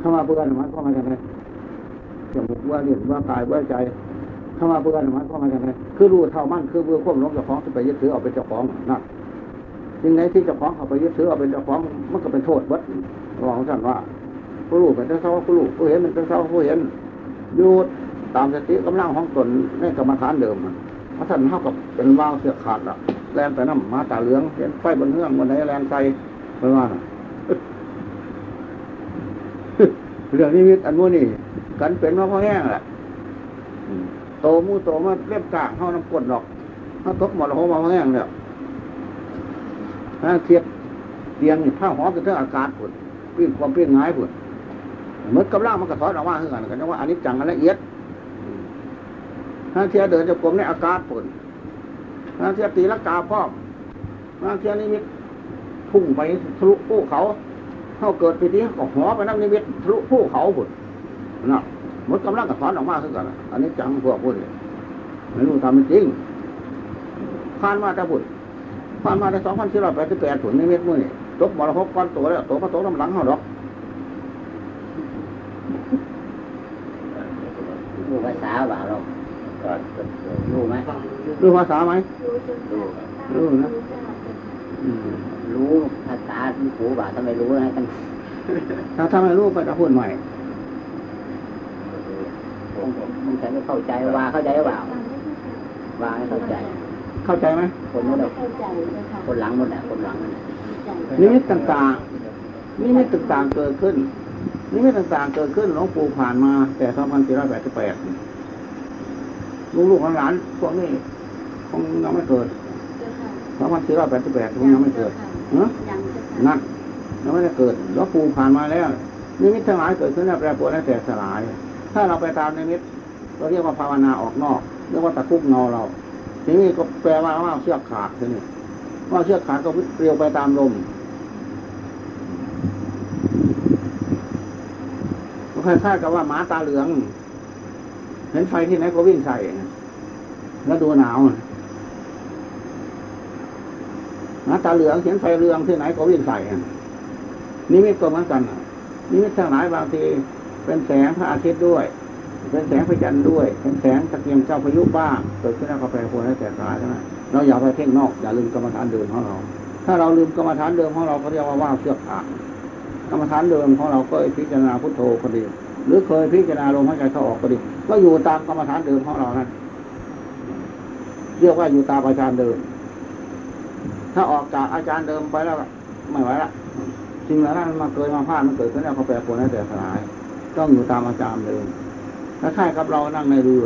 เข้ามาเบื่อหรือมันเข้ามาจากไหนจมูกว่าเรียนว่ากายว่าใจเข้ามาเบื่อหรือมันเข้ามาจากไหนคือรู้เท่ามันคือเบื่อควบล้มเจ้าของไปยึดถือเอาเป็นเจ้าของนั่นสิ่งไหนที่เจ้าของเขาไปยึดถือเอาเป็นเจ้าของมันก็เป็นโทษวัดรองท่านว่าผู้รู้เป็นเจ้าเท่าผู้รู้ผู้เห็นเป็นเจ้าเท่าผู้เห็นอยู่ตามสติกำลังของตนในกรรมฐานเดิมพระท่านเท่ากับเป็นว่าวเสือขาดละแลนไปน้ำมาตาเหลืองเห็นไฟบนเฮืองบนไหนแลนไฟไปว่า เรื่องนี้มิตอันนู้นนี่กันเป็นว่าพ่อแห้งแหละโตมูโตมาเล็บกากเข้าน้ำกดดอกถ้าตกหมดหัวมาพ่อแห้งเนี่ยถ้าเทียบเตียงนี่ผ้าหอมกับเท่าอากาศผุดเปิ้นความเปิ้นง่ายผุดเหมือนกับร่างมันกระท้อนออกมาเท่ากันกันว่าอันนี้จังกันละเอียดถ้าเทียเดินจะกลมในอากาศผุดถ้าเทียตีลักกาพ่อถ้าเทียนิมิตพุ่งไปทะลุภูเขา เข้าเกิดไปที่ก็หัวไปนั่งนิมิตทะลุภูเขาผุดนะมดกำลังกระท้อนออกมาเท่ากันอันนี้จังพวกพูดไม่รู้ทำจริงผ่านมาแต่ผุดผ่านมาได้สองพันสี่ร้อยแปดสิบแปดผุดนิมิตมือนี่ตกมรหกก้อนตัวแล้วตัวพระโตน้ำหลังเขาดอกรู้ภาษาเปล่าเรารู้ไหมรู้ภาษาไหมรู้รู้นะอืม รู้ภาษาที่หูบ่าทำไมรู้นะกันถ้าถ้าไม่รู้ก็จะพูดใหม่ผมผมฉันไม่เข้าใจว่าเข้าใจหรือเปล่าว่าไม่เข้าใจ เข้าใจไหมคนนู้นไม่น่ะเข้าใจนะคะคนหลังหมดอะคนหลังนั่นน่ะนิมิตต่างๆนิมิตต่างๆเกิดขึ้นนิมิตต่างๆเกิดขึ้นหลวงปู่ผ่านมาแต่สองพันสี่ร้อยแปดสิบแปดลูกๆหลานๆพวกนี้คงยังไม่เกิดสองพันสี่ร้อยแปดสิบแปดคงยังไม่เกิดเนะนั่นยังไม่ได้เกิดหลวงปู่ผ่านมาแล้วนิมิตทั้งหลายเกิดขึ้นแล้วแปรปรวนแล้วแต่สลาย ถ้าเราไปตามนิมิตเราเรียกว่าภาวนาออกนอกเรียกว่าตะคุบเงาเรา ทีนี้ก็แปลว่าว่าเชือกขาดทีนี้ว่าเชือกขาดก็เปลี่ยวไปตามลมก็คล้ายๆกับว่าหมาตาเหลือง เห็นไฟที่ไหนก็วิ่งใส่แล้วดูหนาว หาตาเหลืองเห็นไฟเรืองที่ไหนก็วิ่งใส่นิมิตก็เหมือนกันนิมิตทั้งหลายบางทีเป็นแสงพระอาทิตย์ด้วย เป็นแสงพระจันทร์ด้วย เป็นแสงตะเกียงเจ้าพายุบ้างเกิดขึ้นแล้วก็แปรปรวนให้แตกสลายใช่ไหมเราอย่าไปเพ่งนอกอย่าลืมกรรมฐานเดิมของเรา ถ้าเราลืมกรรมฐานเดิมของเราเขาเรียกว่าว่าเชือกขาดกรรมฐานเดิมของเราก็พิจารณาพุทโธก็ดี หรือเคยพิจารณาลมหายใจเข้าออกก็ดี ก็อยู่ตามกรรมฐานเดิมของเรานั้นเรียกว่าอยู่ตามอาจารย์เดิม ถ้าออกจากอาจารย์เดิมไปแล้วไม่ไหวละสิ่งเหล่านั้นมาเกิดมาพลาดมันเกิดขึ้นแล้วเขาแปรปรวนให้แตกสลาย ต้องอยู่ตามอาจารย์เดิมถ้าใช่กับเรานั่งในเรือ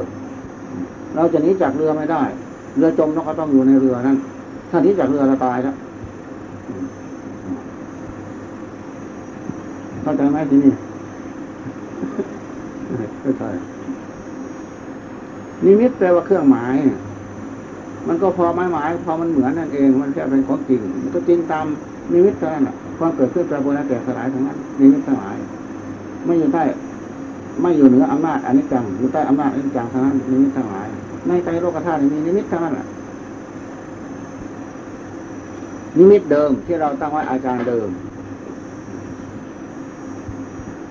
เราจะหนีจากเรือไม่ได้ เรือจมเราก็ต้องอยู่ในเรือนั้น ถ้าหนีจากเรือเราตายแล้วเข้าใจไหมที่นี่เข้าใจนิมิตแปลว่าเครื่องหมาย มันก็พอหมายหมายพอมันเหมือนนั่นเอง มันแค่เป็นของจริงมันก็จริงตามนิมิตเท่านั้นแหละความเกิดขึ้นแปรปรวนแตกสลายทั้งนั้นนิมิตทั้งหลาย ไม่อยู่ใต้ไม่อยู่เหนืออำนาจอนิจจังอยู่ใต้อำนาจอนิจจังทั้งนั้นนิมิตทั้งหลาย ในใจโลกธาตุมีนิมิตทั้งนั้นแหละนิมิตเดิมที่เราตั้งไว้อาจารย์เดิม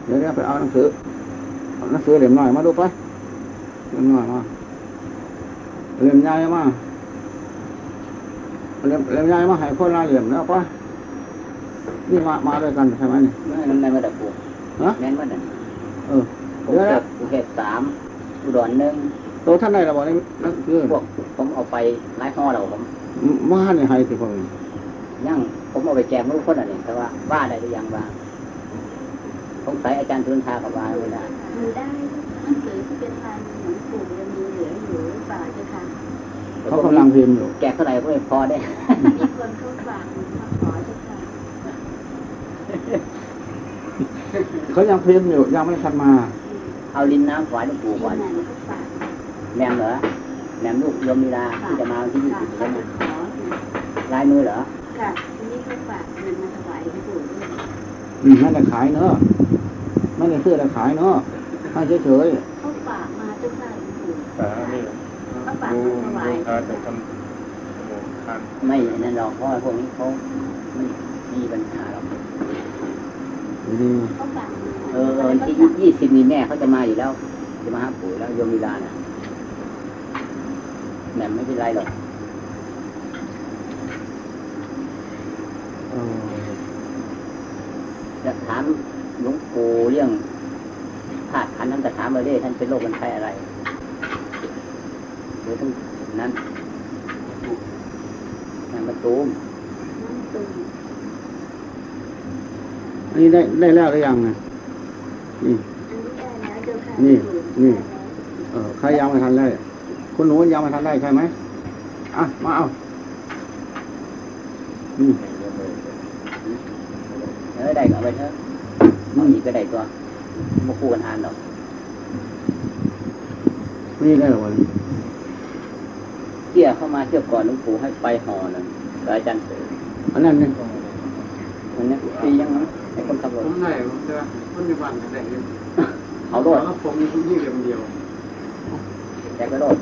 เดี๋ยวเดี๋ยวไปเอาหนังสือเอาหนังสือเล่มน้อยมาดูไปเล่มน้อยมาเล่มใหญ่มา เล่มเล่มใหญ่มาให้คนละเล่มแล้วไปนี่มามาด้วยกันใช่ไหมเนี่ยไม่มันไม่มาดับปูฮะแม่นว่าดันเออผมเดี๋ยวเก็นะบภูเก็ตสามอุดรหนึ่งตัวท่านใดเราบอกนี่นั่นคือพวกผมเอาไปไล่ห่อเราผมมาในไฮสิพงยังผมเอาไปแจกไม่รู้คนอันนี้แต่ว่าว่าได้หรือยังว่าสงสัยอาจารย์ทุนทากับว่าไม่ได้มีได้หนังสือที่เป็นลายมือหลวงปู่ยังมีเหลืออยู่หรือเปล่าเจ้าค่ะ เขากำลังพิมพ์อยู่แจกเท่าไหร่ก็ไม่พอได้ มีคนเขาฝากมาขอเจ้าค่ะเขายังพิมพ์อยู่ยังไม่ทันมา เอาลินน้ำถวายหลวงปู่ก่อนที่ไหนเขาฝากแหนมเหรอแหนมลูกยมมีลาที่จะมาวันที่ยี่ฝากสิบเขาใช่ไหมมาขอลายมือเหรอค่ะทีนี้เขาฝากเงินมาถวายหลวงปู่ด้วยอืมไม่ได้ขายเนอะไม่ได้ซื้อแต่ขายเนอะให้เฉยเขาฝากมาเจ้าค่ะหลวงปู่สานี่ เขาฝากดูมาถวายดูการจะทำโมทานไม่นั่นหรอกเพราะว่าพวกนี้เขาไม่มีปัญหาหรอกๆดีเขาฟังเออวันที่ยี่สิบนี่แม่เขาจะมาอยู่แล้ว จะมาหาปู่แล้วโยมวิลาน่ะแม่ไม่เป็นไรหรอกเออจะถามหลวงปู่เรื่องธาตุขันธ์ท่านจะถามเลยดิท่านเป็นโรคเป็นไข้อะไร หรือทั้งนั้นนางประตูมน้ำตุ่มอันนี้ได้ได้แล้วหรือยังนะนี่อันนี้ได้แล้วเจ้าค่ะนี่นี่เออใครยังไม่ทันได้คุณหนูยังไม่ทันได้ใช่ไหมอะมาเอานี่เออได้ก็เอาไปเถอะเอาอีกก็ได้ตัวมาคู่กันอ่านหรอกนี่ได้หรอวะ เที่ยเข้ามาเที่ยวก่อนหลวงปู่ให้ไปหอหนึ่งกับอาจารย์เสริมอันนั้นนี่วันนี้ปียังไงให้คนขับรถผมได้ผมจะมันมีวันได้เลยเอารถแล้วผมมีที่เดียวเดียวแจกก็รถ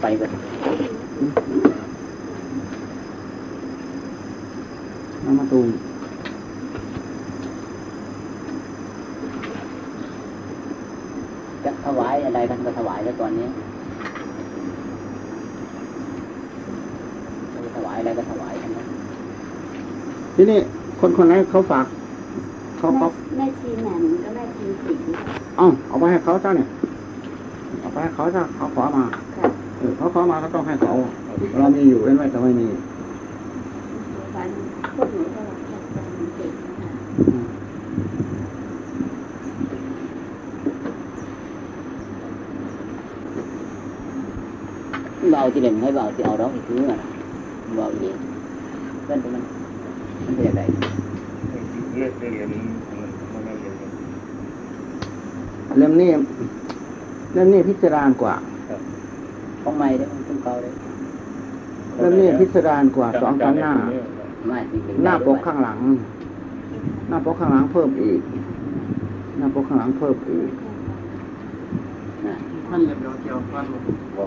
ไปกันน้ำมาตูมจะถวายอะไรท่านก็ถวายแล้วตอนนี้จะถวายอะไรก็ถวายทั้งนั้น ที่นี่คนคนไหนเขาฝากเขาเขาแม่ชีแหม่มก็แม่ชีสิงห์เอ้าเอาไปให้เขาซะเนี่ยเอาไปให้เขาซะเขาขอมาค่ะเออเขาขอมาก็ต้องให้เขาเรามีอยู่เว้นไว้แต่ไม่มีวันพวกหนูก็รับราชการเก่งนะคะอืมเบาที่เด่นให้เบาที่เอาร้องอีกทีนึงอะเบาอีกทีเพื่อนตรงนั้นมัน เป็นยังไงเลือกได้เรียนมันไม่เรียนเล่มนี้เล่มนี้พิสดารกว่าของใหม่เด้อของเก่าเด้อเล่มนี้พิสดารกว่าสองชั้นหน้าไม่จริงๆหน้าปกข้างหลัง หน้าปกข้างหลังเพิ่มอีก หน้าปกข้างหลังเพิ่มอีกนะท่านเรียบร้อยเกี่ยวกันบ่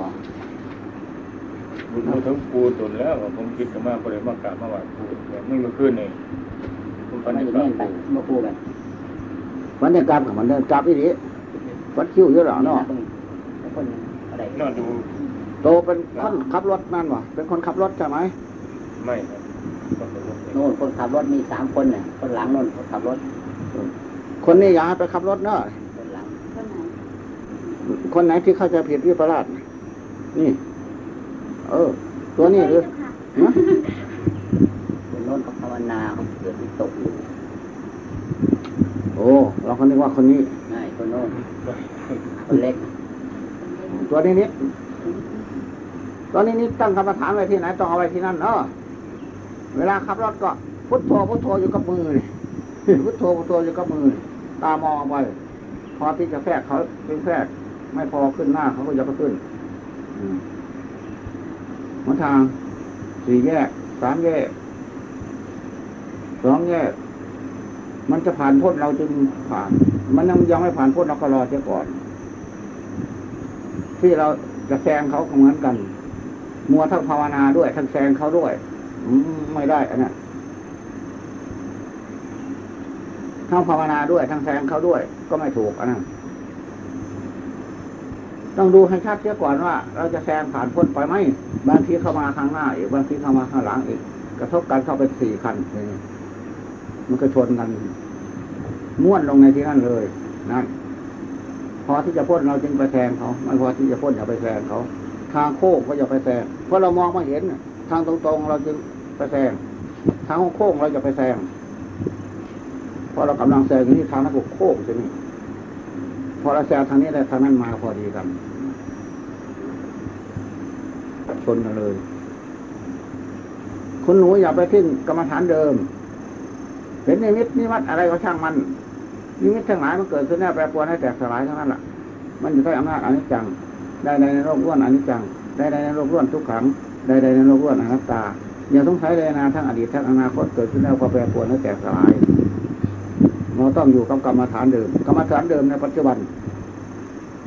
บุญถึงปูตนแล้วผมคิดกันมากก็เลยมากราบมาไหว้ปูแต่ไม่มาขึ้นเลยผมตฝัอนนนี้เห็นแม่นไปปูมาคู่กันวันเดียวกลับกับมันเดินกลับอีกทีวัดคิ้วเยอะหรอเนาะแล้วคนอะไรนอนดูโตเป็นคนขับรถนั่นวะเป็นคนขับรถใช่ไหมไม่ครับคนขับรถโน่นคนขับรถมีสามคนน่ะคนหลังโน่นคนขับรถ คนนี้อย่าให้ไปขับรถเนาะคนหลังก็ไหนคนไหนที่เข้าใจผิดวิปลาสนี่ เออ ตัวนี้หรือฮะคนโน่นเขาภาวนาเขาเกิดวิตกอยู่โอ้ เราคนนึกว่าคนนี้ใช่คนโน่นคนเล็ก ตัวนี้นิดตัวนี้นิดตั้งกรรมฐานไว้ที่ไหนต้องเอาไว้ที่นั่นเนาะเวลาขับรถก็พุทโธพุทโธอยู่กับมือนี่พุทโธพุทโธอยู่กับมือนี่ตามองไปพอที่จะแทรกเขาเป็นแทรกไม่พอขึ้นหน้าเขาก็จะไปขึ้นอืม หนทาง สี่แยก สามแยก สองแยก มันจะผ่านพ้นเราจึงผ่าน มันยังยังไม่ผ่านพ้นเราก็รอเสียก่อน ที่เราจะแซงเขาเหมือนกัน มัวทั้งภาวนาด้วย ทั้งแซงเขาด้วยอไม่ได้อันนั้นทั้งภาวนาด้วย ทั้งแซงเขาด้วย ก็ไม่ถูกอันนั้น ต้องดูให้ชัดเสียก่อนว่า เราจะแซงผ่านพ้นไปไหมบางทีเข้ามาข้างหน้าอีกบางทีเข้ามาข้างหลังอีก กระทบกันเข้าไปสี่คันนี้มันก็ชนกันม้วนลงในที่นั่นเลยนั่นพอที่จะพ่นเราจึงไปแซงเขาไม่พอที่จะพ่นอย่าไปแซงเขา ทางโค้งก็อย่าไปแซงเพราะเรามองไม่เห็นทางตรงๆเราจึงไปแซงทางโค้งเราจะไปแซงเพราะเรากำลังแซงอยู่ที่ทางนั้นก็โค้งใช่ไหม พอเราแซงทางนี้ได้ทางนั้นมาพอดีกัน ชนกันเลย คุณหนูอย่าไปทิ้งกรรมฐานเดิม เห็นนิมิตนิวัดอะไรก็ช่างมันนิมิตทั้งหลายมันเกิดขึ้นแน่แปรปรวนให้แตกสลายทั้งนั้นแหละมันอยู่ใต้อำนาจอนิจจัง ได้ในโลกล้วนอนิจจัง ได้ในโลกล้วนทุกขัง ได้ในโลกล้วนอนัตตาอย่าสงสัยเลยนะทั้งอดีตทั้งอนาคตเกิดขึ้นแล้วก็แปรปรวนให้แตกสลาย เราต้องอยู่กับกรรมฐานเดิมกรรมฐานเดิมในปัจจุบัน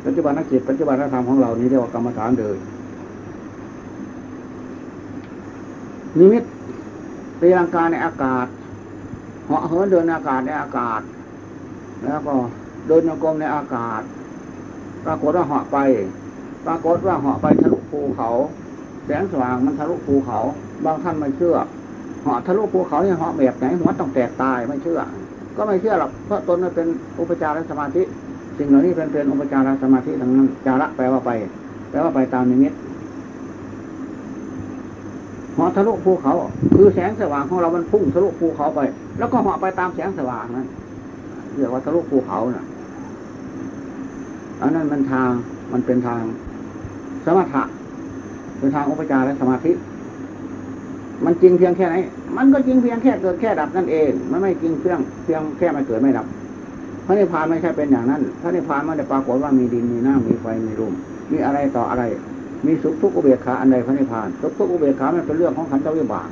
ปัจจุบันนักจิตปัจจุบันนักธรรมของเรานี้เรียกว่ากรรมฐานเดิมนิมิตตีลังกาในอากาศเหาะเหินเดินอากาศในอากาศ แล้วก็เดินโยกมในอากาศ ปรากฏว่าเหาะไป ปรากฏว่าเหาะไปทะลุภูเขา แสงสว่างมันทะลุภูเขา บางท่านไม่เชื่อเหาะทะลุภูเขาเนี่ยเหาะแบบไหนหัวต้องแตกตายไม่เชื่อ ก็ไม่เชื่อหรอกเพราะตนมันเป็นอุปจารสมาธิ สิ่งเหล่านี้เป็นเป็นอุปจารสมาธิทั้งนั้นจาระแปลว่าไป แปลว่าไปตามนิมิตเหาะทะลุภูเขา คือแสงสว่างของเรา มันพุ่งทะลุภูเขาไป แล้วก็เหาะไปตามแสงสว่างนั้นเรียกว่าทะลุภูเขาน่ะอันนั้นมันทางมันเป็นทางสมถะเป็นทางอุปจาระสมาธิ มันจริงเพียงแค่ไหน มันก็จริงเพียงแค่เกิดแค่ดับนั่นเอง มันไม่จริงเพียงเพียงแค่ไม่เกิดไม่ดับ พระนิพพานไม่ใช่เป็นอย่างนั้น พระนิพพานไม่ได้ปรากฏว่ามีดินมีน้ำมีไฟมีลมมีอะไรต่ออะไร มีสุขทุกข์อุเบกขาอันใดพระนิพพานสุขทุกข์อุเบกขามันเป็นเรื่องของขันธวิบาก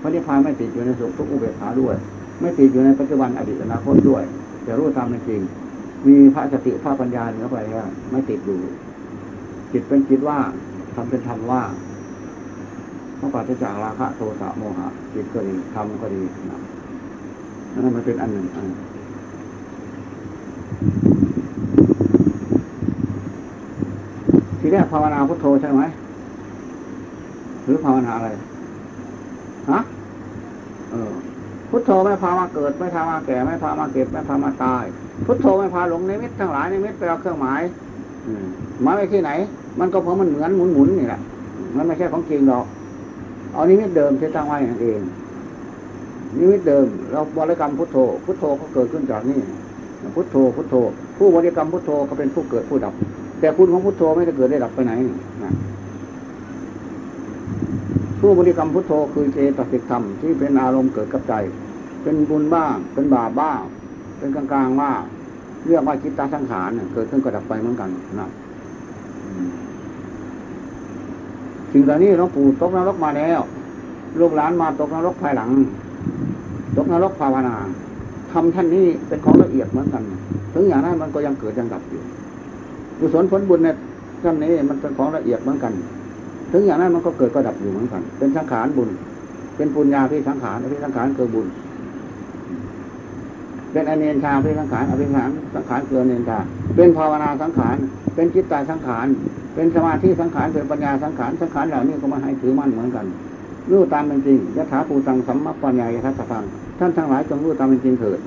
พระนิพพานไม่ติดอยู่ในสุขทุกข์อุเบกขาด้วย ไม่ติดอยู่ในปัจจุบันอดีตอนาคตด้วยแต่รู้ตามเป็นจริง มีพระสติพระปัญญาเหนือไปแล้วไม่ติดอยู่จิตเป็นจิตว่างทำเป็นธรรมว่า งเพระปราศจากราคะโทสะโมหะจิตก็ดีธรรมก็ดีนะนั่นมันเป็นอันหนึ่งอันทีแรกภาวนาพุทโธใช่ไหมหรือภาวนาอะไรฮะเออพุทโธไม่พามาเกิด ไม่พามาแก่ ไม่พามาเก็บ ไม่พามาตาย พุทโธไม่พาหลงในมิตรทั้งหลายในมิตรแปลเครื่องหมายอืมหมายไว้ที่ไหน มันก็เพราะมันเหมือนหมุนหมุนๆนี่แหละมันไม่ใช่ของจริงหรอก เอานิมิตเดิมที่ตั้งไว้เอง นิมิตเดิมเราบริกรรมพุทโธ พุทโธก็เกิดขึ้นจากนี่พุทโธ พุทโธ ผู้บริกรรมพุทโธก็เป็นผู้เกิดผู้ดับ แต่คุณของพุทโธไม่ได้เกิดได้ดับไปไหนนะผู้บริกรรมพุทโธคือเจตสิกธรรมที่เป็นอารมณ์เกิดกับใจ เป็นบุญบ้าง เป็นบาปบ้าง เป็นกลางๆว่างเรียกว่าจิตตาสังขารเนี่ยเกิดขึ้นก็ดับไปเหมือนกันนะอืม สิ่งเหล่านี้หลวงปู่ตกนรกมาแล้ว ลูกหลานมาตกนรกภายหลัง ตกนรกภาวนาทำท่านนี้เป็นของละเอียดเหมือนกัน ถึงอย่างนั้นมันก็ยังเกิดยังดับอยู่กุศลผลบุญในท่านนี้มันเป็นของละเอียดเหมือนกัน ถึงอย่างนั้นมันก็เกิดก็ดับอยู่เหมือนกัน เป็นสังขารบุญ เป็นปุญญาพิสังขารที่สังขารคือบุญ เป็นอเนนชาพิสังขารอภิสังขารสังขารคืออเนนชาเป็นภาวนาสังขาร เป็นจิตตาสังขาร เป็นสมาธิสังขาร เป็นปัญญาสังขาร สังขารเหล่านี้ก็มาให้ถือมั่นเหมือนกัน รู้ตามเป็นจริงยถาภูตังสัมมปัญญายทัสสะพังท่านทั้งหลายจงรู้ตามเป็นจริงเถิด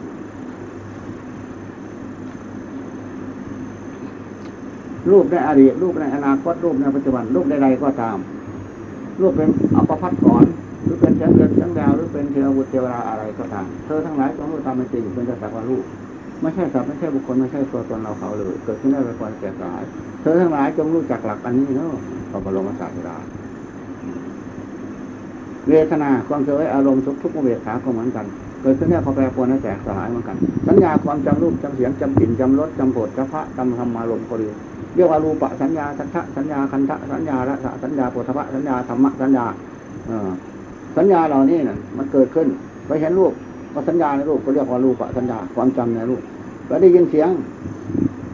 รูปในอดีตรูปในอนาคตรูปในปัจจุบันรูปใดๆก็ตามรูปเป็นอัปพัดถอน หรือเป็นเสียงเดือนเสียงดาวหรือเป็นเทวบุตรเทวดาอะไรก็ตามเธอทั้งหลายจงรู้ตามเป็นจริงเป็นแต่สักว่ารูปไม่ใช่สัตว์ไม่ใช่บุคคลไม่ใช่ตัวตนเราเขาเลย เกิดขึ้นได้เป็นความแก่ายเธอทั้งหลายจงรู้จักหลักอันนี้เนาะพระบรมศาสดาเวทนาความเคยอารมณ์ทุกทุกเวทขาก็เหมือนกัน เกิดขึ้นแค่พอแปรปรวนและแตกสลายเหมือนกัน สัญญาความจำรูปจำเสียงจำกลิ่นจำรสจำโผฏจำพระจำธรรมารมณ์ก็ดีเรียกว่ารูปะสัญญาสัญชะสัญญาคันทะสัญญาละสะสัญญาโผฏฐะสัญญาธรรมะสัญญาเออ สัญญาเหล่านี้น่ะ มันเกิดขึ้นไปเห็นรูปก็สัญญาในรูปก็เรียกว่ารูปะสัญญาความจำในรูปไปได้ยินเสียง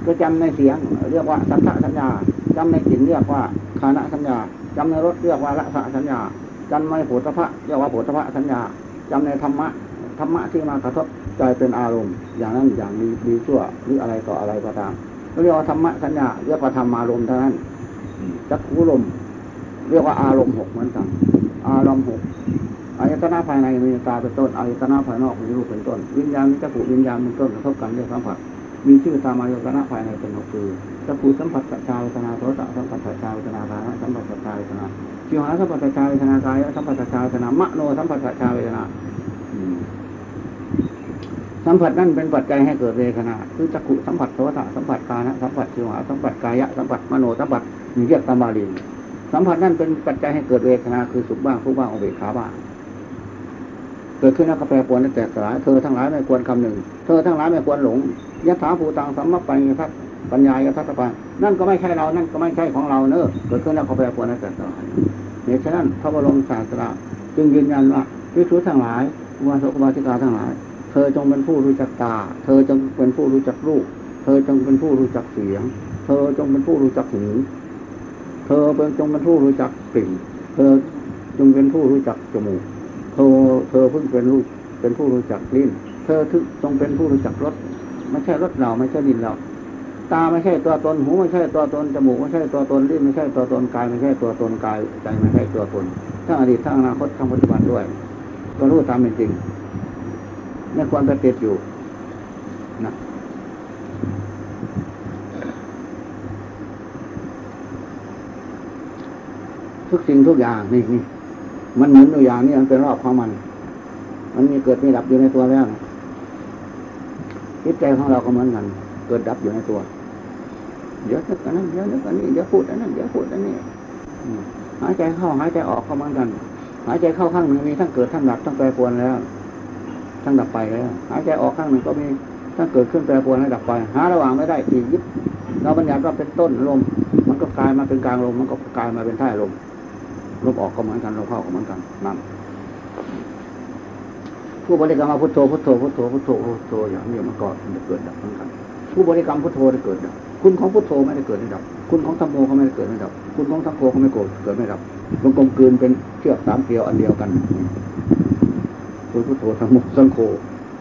ก็จำในเสียง เรียกว่าสัทธสัญญาจำในกลิ่นเรียกว่าคานะสัญญาจำในรสเรียกว่าละสะสัญญาจำในโผฏฐะเรียกว่าโผฏฐะสัญญาจำในธรรมะธรรมะที่มากระทบใจเป็นอารมณ์ อย่างนั้นอย่างดีดีชั่วหรืออะไรต่ออะไรก็ตามเรียกว่าธรรมะสัญญาเรียกว่าธรรมารมณ์เท่านั้นจักขุลมเรียกว่าอารมณ์หกเหมือนกัน อารมณ์หกอายตนะภายในมีตาเป็นต้นอายตนะภายนอกมีรูปเป็นต้น วิญญาณมีจักขุวิญญาณเป็นต้นกระทบกันเรียกสัมผัสมีชื่อตามอายตนะภายในเป็นหกคือจักขุสัมผัสสัจจาเวทนาโสตสัมผัสสัจจาเวทนาทานะสัมผัสสัจจาเวทนาชิวหาสัมปัสชาเวทนากายสัมปัสชาเวทนามะโนสัมปัสชาเวทนาสัมผัสนั่นเป็นปัจจัยให้เกิดเวทนาคือจักขุสัมผัสโสตสัมผัสกานะสัมผัสชิวหาสัมผัสกายะสัมผัสมโนสัมผัสมีเรียกตามบาลี สัมผัสนั่นเป็นปัจจัยให้เกิดเวทนาคือสุขบ้างทุกบ้างอุเบกขาบ้างเกิดขึ้นแล้วก็แปรปรวนและแตกสลายเธอทั้งหลายไม่ควรคำหนึ่ง เธอทั้งหลายไม่ควรหลงยถาภูตังสัมมปัญญทัศปัญญายทัศปันนั่นก็ไม่ใช่เรา นั่นก็ไม่ใช่ของเราเนอะเกิดขึ้นแล้วก็แปรปรวนและแตกสลายเหตุฉะนั้นพระบรมศาสดาจึงยืนยันว่าวิสุทั้งหลายอุบาสกอุบาสิกาทั้งหลาย เธอจงเป็นผู้รู้จักตา เธอจงเป็นผู้รู้จักรูป เธอจงเป็นผู้รู้จักเสียง เธอจงเป็นผู้รู้จักหู เธอเป็นจงเป็นผู้รู้จักกลิ่น เธอจงเป็นผู้รู้จักจมูก เธอเธอเพิ่งเป็นรู้เป็นผู้รู้จักลิ้น เธอถึงจงเป็นผู้รู้จักรสไม่ใช่รสเราไม่ใช่ดินเราตาไม่ใช่ตัวตนหูไม่ใช่ตัวตนจมูกไม่ใช่ตัวตนลิ้นไม่ใช่ตัวตนกายไม่ใช่ตัวตนกายใจไม่ใช่ตัวตนทั้งอดีตทั้งอนาคตทั้งปัจจุบันด้วย ก็รู้ตามเป็นจริงไม่ควรไปติดอยู่นะ ทุกสิ่งทุกอย่างนี่นี่มันเหมือนตัวอย่างนี่มันเป็นรอบของมัน มันมีเกิดมีดับอยู่ในตัวแล้วนะจิตใจของเราก็เหมือนกัน เกิดดับอยู่ในตัว เดี๋ยวนึกอันนั้นเดี๋ยวนึกอันนี้เดี๋ยวพูดอันนั้นเดี๋ยวพูดอันนี้หายใจเข้าหายใจออกก็เหมือนกัน หายใจเข้าข้างหนึ่งมีทั้งเกิดทั้งดับทั้งแปรปรวนแล้ว ทั้งดับไปแล้ว หายใจออกข้างหนึ่งก็มีทั้งเกิดขึ้นแปรปรวนและดับไป หาระหว่างไม่ได้อีกยึดเราบัญญัติว่าเป็นต้นลมมันก็กลายมาเป็นกลางลมมันก็กลายมาเป็นท้ายลม ลมออกก็เหมือนกันลมเข้าก็เหมือนกันนั่นผู้บริกรรมมาพุทโธพุทโธพุทโธพุทโธพุทโธอย่างนี้มันก็จะเกิดดับเหมือนกัน ผู้บริกรรมพุทโธได้เกิดดับคุณของพุทโธไม่ได้เกิดไม่ดับ คุณของธรรมโมเขาไม่ได้เกิดไม่ดับ คุณของธรรมโมเขาไม่เกิดเกิดไม่ดับมันกลมกลืนเป็นเชือกสามเกลียวอันเดียวกันคุณพุทโธธรรมโมสังโฆ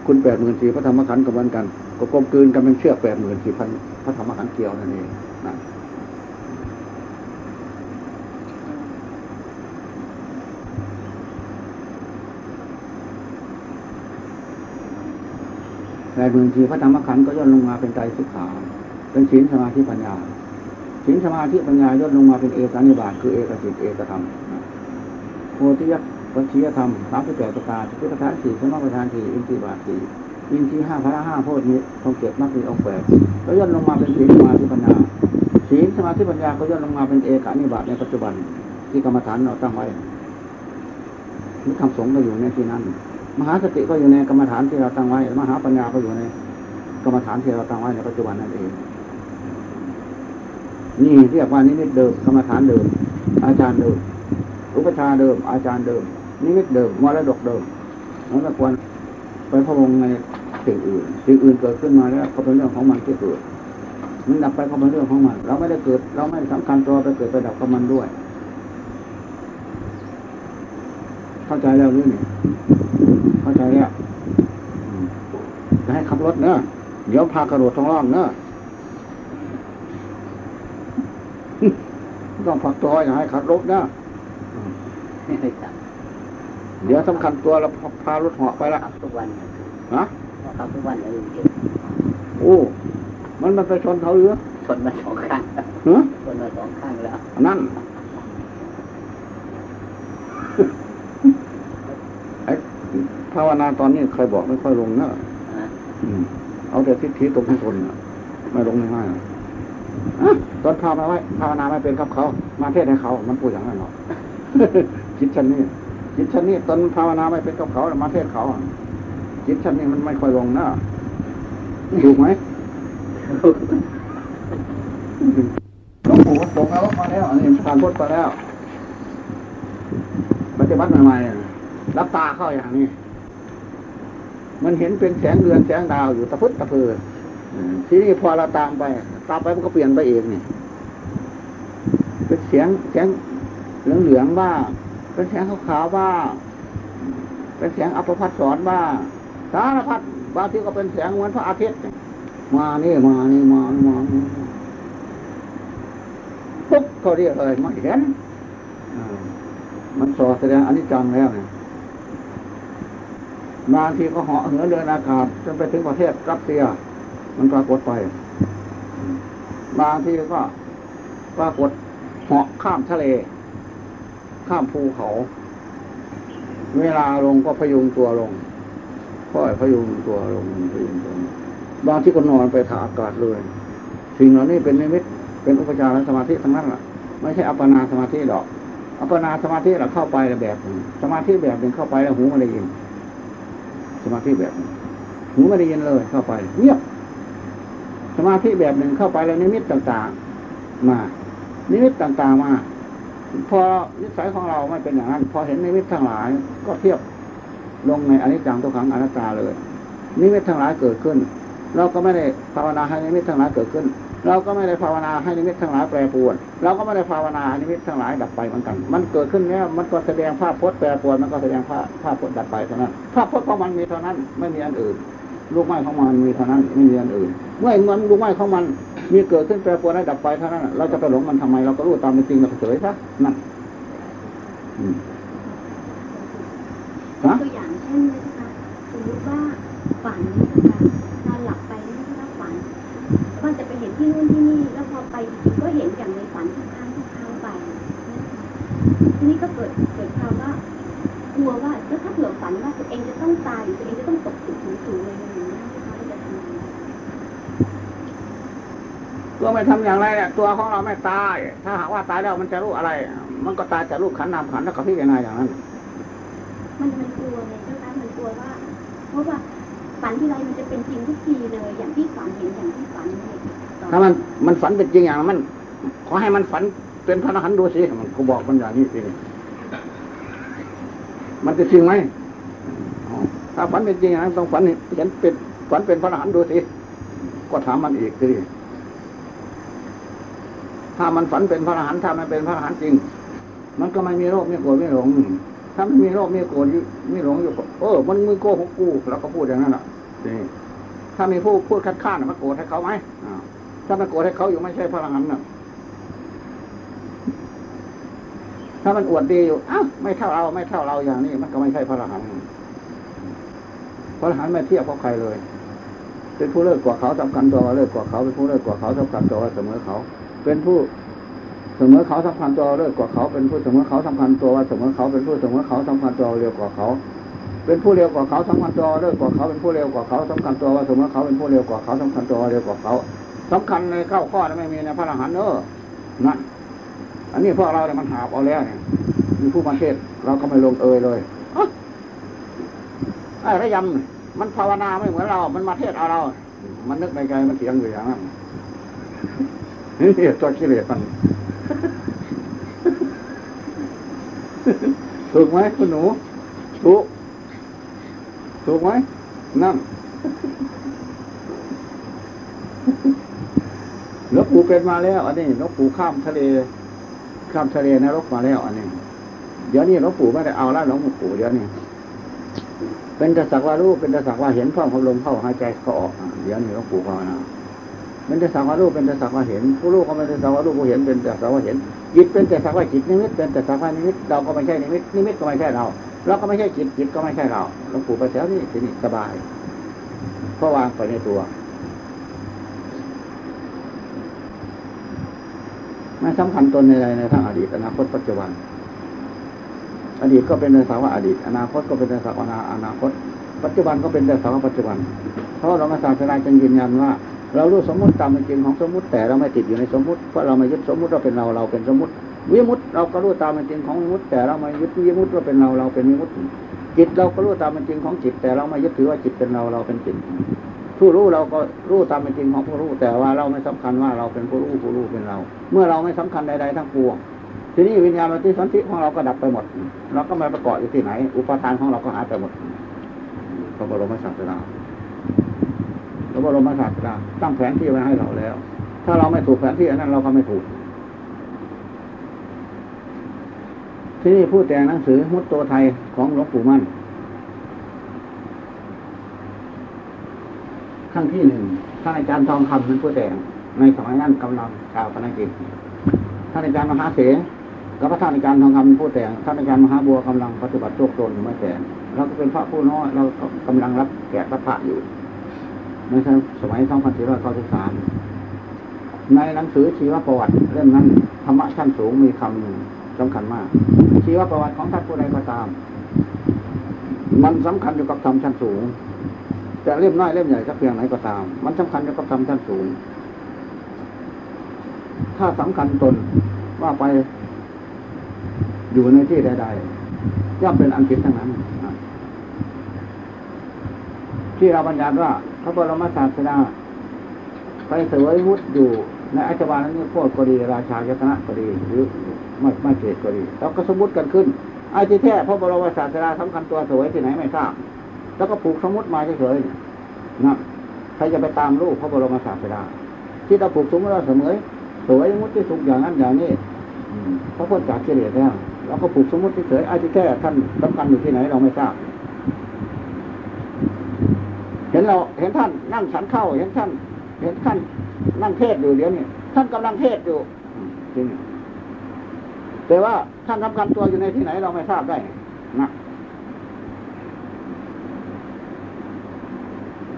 คุณแปดหมื่นสี่พระธรรมขันธ์ก็เหมือนกัน ก็กลมกลืนกันเป็นเชือกแปดหมื่นสี่พันพระธรรมขันธ์เกลียวนั่นเองนะ แปดหมื่นสี่พระธรรมขันธ์ก็ย่นลงมาเป็นใจสุขาเป็นศีลสมาธิปัญญาศีลสมาธิปัญญาย่นลงมาเป็นเอกานิบาตคือเอกสิทธิเอกธรรมโพธิยักษ์วัชียธรรมสามสิบแปดประการพุทธทานสี่สมประทานสี่อินทรีย์บาทสี่อินทรีย์ห้าพระห้าโพธินี้ทองเก็บมรรคมีองค์แปดก็ย่นลงมาเป็นศีลสมาธิปัญญาศีลสมาธิปัญญาก็ย่นลงมาเป็นเอกานิบาตในปัจจุบันที่กรรมฐานเราตั้งไว้นี่คำสงฆ์ก็อยู่ในที่นั้น มหาสติก็อยู่ในกรรมฐานที่เราตั้งไว้ มหาปัญญาก็อยู่ในกรรมฐานที่เราตั้งไว้ในปัจจุบันนั่นเอง นี่เรียกว่านิมิตเดิมกรรมฐานเดิม อาจารย์เดิม อุปชาเดิม อาจารย์เดิม นิมิตเดิมมรดกเดิมเราไม่ควรไปพะวงในสิ่งอื่น สิ่งอื่นเกิดขึ้นมาแล้วก็เป็นเรื่องของมันที่เกิดมันดับไปก็เป็นเรื่องของมัน เราไม่ได้เกิด เราไม่สำคัญตัวไปเกิดไปดับกับมันด้วย เข้าใจแล้วหรือนี่เข้าใจแล้วอืมจะให้ขับรถเนอะเดี๋ยวพากระโดดท้องร่องเนอะต้องฝักตัวอย่าให้ขับรถนะไม่เคยจับเดี๋ยวสำคัญตัวเราพารถเหาะไปละขับทุกวันฮะขับทุกวันเลยเก็บโอ้ มันมันไปชนเขาหรือชนมาสองข้างฮะชนมาสองข้างแล้ว นั่นไอ้ ภาวนาตอนนี้ใครบอกไม่ค่อยลงเนอะนะอืมเอาแต่ทิฏฐิตรงที่ทนน่ะไม่ลงง่ายๆอะอะตอนภาวนาไว้ภาวนาไม่เป็นกับเขา มาเทศให้เขา มันพูดอย่างนั้นหรอกคิดชั้นนี้คิดชั้นนี้ตอนภาวนาไม่เป็นกับเขามาเทศเขาอะคิดชั้นนี้มันไม่ค่อยลงนะถูกไหมหลวงปู่ก็ตกแล้วมาแล้วอันนี้ผ่านพ้นไปแล้วปฏิบัติใหม่ๆอะรับตาเข้าอย่างนี้ มันเห็นเป็นแสงเดือนแสงดาวอยู่ตะพุดตะเพออืมทีนี้พอเราตามไป ตามไปมันก็เปลี่ยนไปเองนี่เป็นเสียงเสียงเหลืองเหลืองๆบ้างเป็นเสียงขาวๆบ้างเป็นเสียงอัปพัดสอนบ้างสารพัดบางทีก็เป็นเสียงเหมือนพระอาทิตย์มานี่มานี่มานี่มาปุ๊บเขาเรียกเลยไม่เห็นมันสอแสดงอนิจจังแล้วเนี่ย บางทีก็เหาะเหินเดินอากาศจนไปถึงประเทศรัสเซีย มันปรากฏไป บางทีก็ปรากฏเหาะข้ามทะเล ข้ามภูเขา เวลาลงก็พยุงตัวลงค่อยพยุงตัวลงพยุงตัวลงบางที่ก็นอนไปถ่ายอากาศเลยสิ่งเหล่านี้เป็นนิมิตเป็นอุปจารสมาธิทั้งนั้นแหละไม่ใช่อัปปนาสมาธิหรอกอัปปนาสมาธิเราเข้าไปแบบหนึ่งสมาธิแบบหนึ่งเข้าไปแล้วหูไม่ได้ยิน สมาธิแบบหนึ่งหูไม่ได้ยินเลยเข้าไปเงียบสมาธิแบบหนึ่งเข้าไปแล้วนิมิตต่างๆ มานิมิตต่างๆมาพอนิสัยของเราไม่เป็นอย่างนั้น พอเห็นนิมิตทั้งหลาย ก็เทียบลงในอนิจจังทุกขังอนัตตาเลยนิมิตทั้งหลายเกิดขึ้น เราก็ไม่ได้ภาวนาให้นิมิตทั้งหลายเกิดขึ้น เราก็ไม่ได้ภาวนาให้นิมิตทั้งหลายแปรปรวน เราก็ไม่ได้ภาวนาให้นิมิตทั้งหลายดับไปเหมือนกัน มันเกิดขึ้นแล้วมันก็แสดงภาพพจน์แปรปรวนมันก็แสดงภาพภาพพจน์ดับไปเท่านั้น ภาพพจน์ของมันมีเท่านั้นไม่มีอันอื่น ลูกไม้ของมันมีเท่านั้นไม่มีอันอื่น เมื่อมันลูกไม้ของมันมีเกิดขึ้นแปรปรวนและดับไปเท่านั้น เราจะไปหลงมันทำไมเราก็รู้ตามเป็นจริงเราเฉยซะนั่นตัวอย่างเช่นนะคะสมมติว่าฝันนะคะนอนหลับไปแล้วฝัน ว่าจะไปเห็นที่นู่นที่นี่ แล้วพอไปจริงๆก็เห็นอย่างในฝันทุกครั้งทุกครั้งไปนะคะทีนี้ก็เกิดเกิดความว่ากลัวว่าแล้วถ้าเผื่อฝันว่าตัวเองจะต้องตายหรือตัวเองจะต้องตกตึกสูงๆเลยอะไรอย่างเงี้ยนะคะเราจะทำยังไงตัวไม่ทำอย่างไรเนี่ยตัวของเราไม่ตาย ถ้าหากว่าตายแล้วมันจะรู้อะไร มันก็ตายจากรูปขันธ์นามขันธ์แล้วก็พิจารณาอย่างนั้น มันมันกลัวไงเจ้าคะมันกลัวว่าเพราะว่า ฝันที่ไรมันจะเป็นจริงทุกทีเลย อย่างที่ฝันเห็นอย่างที่ฝันเนี่ยถ้ามันมันฝันเป็นจริงอย่างมัน ขอให้มันฝันเป็นพระอรหันต์ดูสิมันก็บอกมันอย่างนี้สิมันจะจริงไหมถ้าฝันเป็นจริงอย่างนั้นต้องฝันเห็นเป็นฝันเป็นพระอรหันต์ดูสิก็ถามมันอีกสิถ้ามันฝันเป็นพระอรหันต์ถ้ามันเป็นพระอรหันต์จริง มันก็ไม่มีโรคไม่โกรธไม่หลง ถ้าไมันมีโรคไม่โกรธไม่หลงอยู่ก็เออมันมือโกหกกูเราก็พูดอย่างนั้นแหละนี่ถ้ามีผู้พูดคัดค้านมันโกรธให้เขาไหมถ้ามันโกรธให้เขาอยู่ไม่ใช่พระอรหันน่ะถ้ามันอวดดีอยู่อ้าวไม่เท่าเราไม่เท่าเราอย่างนี้ มันก็ไม่ใช่พระอรหันต์พระอรหันต์ไม่เทียบกับใครเลย เป็นผู้เลิศกว่าเขาสำคัญตัวเลิศกว่าเขาเป็นผู้เลิศกว่าเขาสำคัญตัวเสมอเขา เป็นผู้ เสมอเขาสำคัญตัวเลิศกว่าเขาเป็นผู้เสมอเขาสำคัญตัวว่าเสมอเขาเป็นผู้เสมอเขาสำคัญตัวเร็วกว่าเขา เป็นผู้เร็วกว่าเขาสำคัญตัวเลิศกว่าเขาเป็นผู้เร็วกว่าเขาสำคัญตัวว่าเสมอเขาเป็นผู้เร็วกว่าเขาสำคัญตัวเร็วกว่าเขาสำคัญในเข้าข้อนั้นไม่มีในพระอรหันต์เนอะนั่นอันนี้พวกเราเนี่ยมันหาบเอาแล้วเนี่ยมีผู้มาเทศเราก็ไม่ลงเอยเลยอะไอ้ระยำมันภาวนาไม่เหมือนเรา มันมาเทศเอาเรา มันนึกในใจมันเถียงอยู่อย่างนั้นนี่ตัวกิเลสมัน ถูกไหมคุณหนู ถูก ถูกไหมนั่นหลวงปู่เป็นมาแล้ว อันนี้หลวงปู่ข้ามทะเล ข้ามทะเลนรกมาแล้ว อันนี้ เดี๋ยวนี้หลวงปู่ไม่ได้เอาแล้วหลวงปู่เดี๋ยวนี้เป็นแต่สักว่ารู้เป็นแต่สักว่าเห็นพร้อมกับลมเข้าหายใจเข้าออกอะเดี๋ยวนี้หลวงปู่ภาวนา เป็นแต่สักว่ารู้เป็นแต่สักว่าเห็น ผู้รู้ก็ไม่ได้สักว่ารู้ผู้เห็นเป็นแต่สักว่าเห็น จิตเป็นแต่สักว่าจิตนิมิตเป็นแต่สักว่านิมิตเราก็ไม่ใช่นิมิตนิมิตก็ไม่ใช่เราเราก็ไม่ใช่จิตจิตก็ไม่ใช่เราหลวงปู่ไปแถวนี้ทีนี้สบายเพราะวางไปในตัวไม่สำคัญตนในใดในทางอดีตอนาคตปัจจุบัน อดีตก็เป็นในสาวะอดีต อนาคตก็เป็นในสาวะอนาคต ปัจจุบันก็เป็นในสาวะปัจจุบัน เพราะเรามาศาสนาจึงยืนยันว่า เรารู้สมมติตามเป็นจริงของสมมติแต่เราไม่ติดอยู่ในสมมติเพราะเราไม่ยึดสมมติว่าเป็นเราเราเป็นสมมติวิมุตเราก็รู้ตามเป็นจริงของวิมุตแต่เราไม่ยึดวิมุตว่าเป็นเราเราเป็นวิมุตจิตเราก็รู้ตามเป็นจริงของจิต แต่เราไม่ยึดถือว่าจิตเป็นเราเราเป็นจิตผู้รู้เราก็รู้ตามเป็นจริงของผู้รู้ แต่ว่าเราไม่สำคัญว่าเราเป็นผู้รู้ผู้รู้เป็นเรา เมื่อเราไม่สำคัญใดๆทั้งปวงทีนี้วิญญาณปฏิสันติของเราก็ดับไปหมดเราก็ไม่ประกอบอยู่ที่ไหน อุปทานของเราก็หายไปหมดพระบรมศาสดา ระบรมศาสดาตั้งแผนที่ไว้ให้เราแล้ว ถ้าเราไม่ถูกแผนที่อันนั้นเราก็ไม่ถูก ที่นี่ผู้แต่งหนังสือมุตโตไทยของหลวงปู่มั่นขั้นที่หนึ่งท่านอาจารย์ทองคำเป็นผู้แต่งในสมัยนั้นกำลังชาวพนักกิจท่านอาจารย์มหาเสงกับพระท่านอาจารย์ทองคำเป็นผู้แต่งท่านอาจารย์มหาบัวกำลังปฏิบัติโชคตนอยู่ไม่แต่เราก็เป็นพระผู้น้อยเรากำลังรับแขกรับพระอยู่ ในสมัย 2493 ในหนังสือชีวประวัติเล่มนั้นธรรมะชั้นสูงมีคำหนึ่งสำคัญมาก ชีวประวัติของท่านผู้ใดก็ตาม มันสำคัญอยู่กับธรรมชั้นสูง แต่เล่มน้อยเล่มใหญ่สักเพียงไหนก็ตาม มันสำคัญอยู่กับธรรมชั้นสูง ถ้าสำคัญตนว่าไปอยู่ในที่ใดๆย่อมเป็นอันผิดทั้งนั้นที่เราบัญญัติว่า พระบรมศาสดาไปเสวยวุฒิอยู่ในอัจฉริยะนั้นโคตรก็ดีราชายตนะก็ดีหรือไม่ไม่เกตก็ดีเราก็สมมติกันขึ้นไอ้ที่แท้พระบรมศาสดาสำคัญตัวสวยที่ไหนไม่ทราบ แล้วก็ผูกสมมติมาเฉยๆนะใครจะไปตามรูปพระบรมศาสดาที่เราผูกสมมติเราเสมอสวยมุติสุขอย่างนั้นอย่างนี้เพราะพ้นจากกิเลสแล้วเราก็ผูกสมมติเฉยไอ้ที่แค่ท่านสำคัญอยู่ที่ไหนเราไม่ทราบ เห็นเราเห็นท่านนั่งฉันเข้า เห็นท่าน เห็นท่านนั่งเทศอยู่เดี๋ยวนี้ท่านกำลังเทศอยู่จริงแต่ว่าท่านสำคัญตัวอยู่ในที่ไหนเราไม่ทราบได้นะ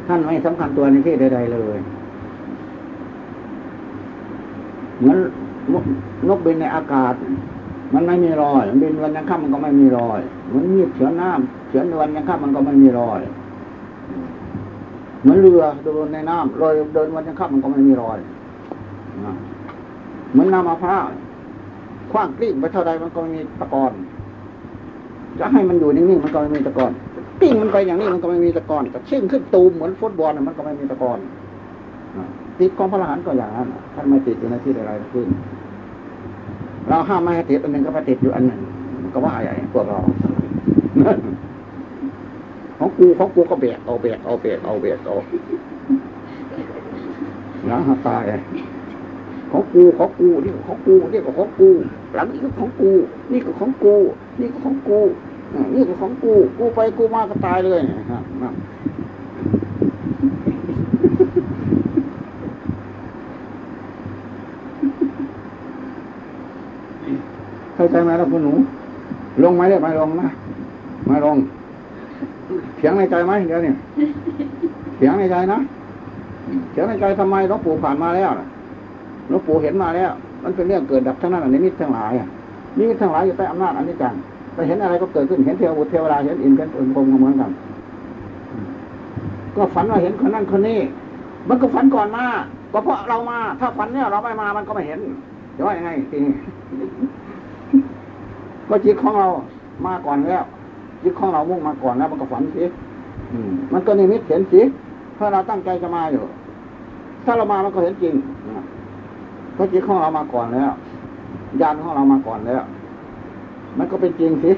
ท่านไม่สำคัญตัวในที่ใด ๆ เลยเหมือนนกบินในอากาศ มันไม่มีรอยบินวันยังค่ำมันก็ไม่มีรอยเหมือนมีดเฉือนน้ำเฉือนวันยังค่ำมันก็ไม่มีรอย เหมือนเรือเดินในน้ำลอยเดินวันยังค่ำมันก็ไม่มีรอยเหมือนน้ำมะพร้าวคว้างกลิ้งไปเท่าใดมันก็ไม่มีตะกอนจะให้มันอยู่นิ่งๆมันก็ไม่มีตะกอนกิ้งมันไปอย่างนี้มันก็ไม่มีตะกอนแต่เช่งขึ้นตูมเหมือนฟุตบอลมันก็ไม่มีตะกอนติดของพระหันก็อย่างนั้นท่านไม่ติดอยู่ในที่ใดๆขึ้น เราห้ามไม่ให้ติดอันหนึ่งก็ไปติดอยู่อันหนึ่งก็ว่าใหญ่พวกเรา ของกูของกูก็แบกเอาแบกเอาแบกเอาแบกเอาหลังหักตายของกูของกูนี่ก็ของกูนี่ก็ของกูหลังนี้ก็ของกู นี่ก็ของกู นี่ก็ของกูนี่ก็ของกู กูไปกูมาก็ตายเลยนะเข้าใจไหมล่ะคุณหนู ลงไหมได้ไหมลงนะม่ลง เสียงในใจไหมเดี๋ยวนี้เสียงในใจนะเสียงในใจทำไมหลวงปู่ผ่านมาแล้วหลวงปู่เห็นมาแล้ว มันเป็นเรื่องเกิดดับทั้งนั้นนิมิตทั้งหลายนิมิตทั้งหลายอยู่ใต้อำนาจอันนี้จังไปเห็นอะไรก็เกิดขึ้นเห็นเทวบุตรเทวดาเห็นอินเป็นองค์กรเหมือนกัน ก็ฝันว่าเห็นคนนั้นคนนี้ มันก็ฝันก่อนมาก็เพราะเรามา ถ้าฝันเนี่ยเราไม่มามันก็ไม่เห็นจะว่ายังไงทีนี้ก็จิตของเรามาก่อนแล้ว จิตของเรามุ่งมาก่อนแล้วมันก็ฝันสิมันก็นิมิตเห็นสิถ้าเราตั้งใจจะมาอยู่ ถ้าเรามามันก็เห็นจริงเพราะจิตของเรามาก่อนแล้วญาณของเรามาก่อนแล้ว มันก็เป็นจริงสิ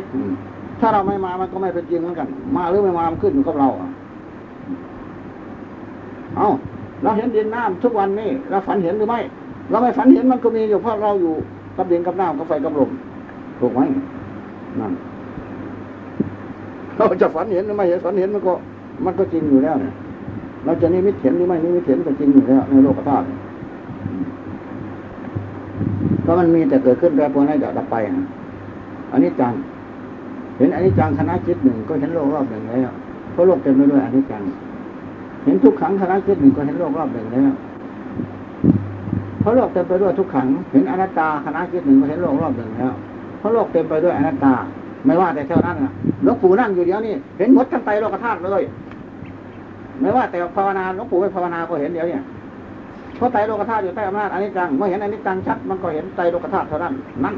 ถ้าเราไม่มามันก็ไม่เป็นจริงเหมือนกัน มาหรือไม่มามันขึ้นอยู่กับเราเอาเราเห็นดินน้ำทุกวันนี่เราฝันเห็นหรือไม่ เราไม่ฝันเห็นมันก็มีอยู่เพราะเราอยู่กับดินกับน้ำกับไฟกับลมถูกไหมนั่น เราจะฝันเห็นหรือไม่เห็นฝันเห็นมันก็ มันก็จริงอยู่แล้วเนี่ยเราจะนิมิตเห็นหรือไม่นิมิตเห็นก็จริงอยู่แล้วในโลกธาตุก็มันมีแต่เกิดขึ้นแปรปรวนให้ดับไปนะอันนี้จัง เห็นอันนี้จังคณะจิตหนึ่งก็เห็นโลกรอบหนึ่งแล้วเพราะโลกเต็มไปด้วยอันนี้จัง เห็นทุกขังคณะจิตหนึ่งก็เห็นโลกรอบหนึ่งแล้วเพราะโลกเต็มไปด้วยทุกขัง เห็นอนัตตาคณะจิตหนึ่งก็เห็นโลกรอบหนึ่งแล้วเพราะโลกเต็มไปด้วยอนัตตา ไม่ว่าแต่เท่านั้นนะหลวงปู่นั่งอยู่เดียวนี่เห็นหมดทั้งไตโลกธาตุเลย ไม่ว่าแต่ภาวนาหลวงปู่ไม่ภาวนาก็เห็นเดียวเนี่ยเพราะไตโลกธาตุอยู่ใต้อำนาจอนิจจังเมื่อเห็นอนิจจังชัดมันก็เห็นไตโลกธาตุเท่านั้นนั่น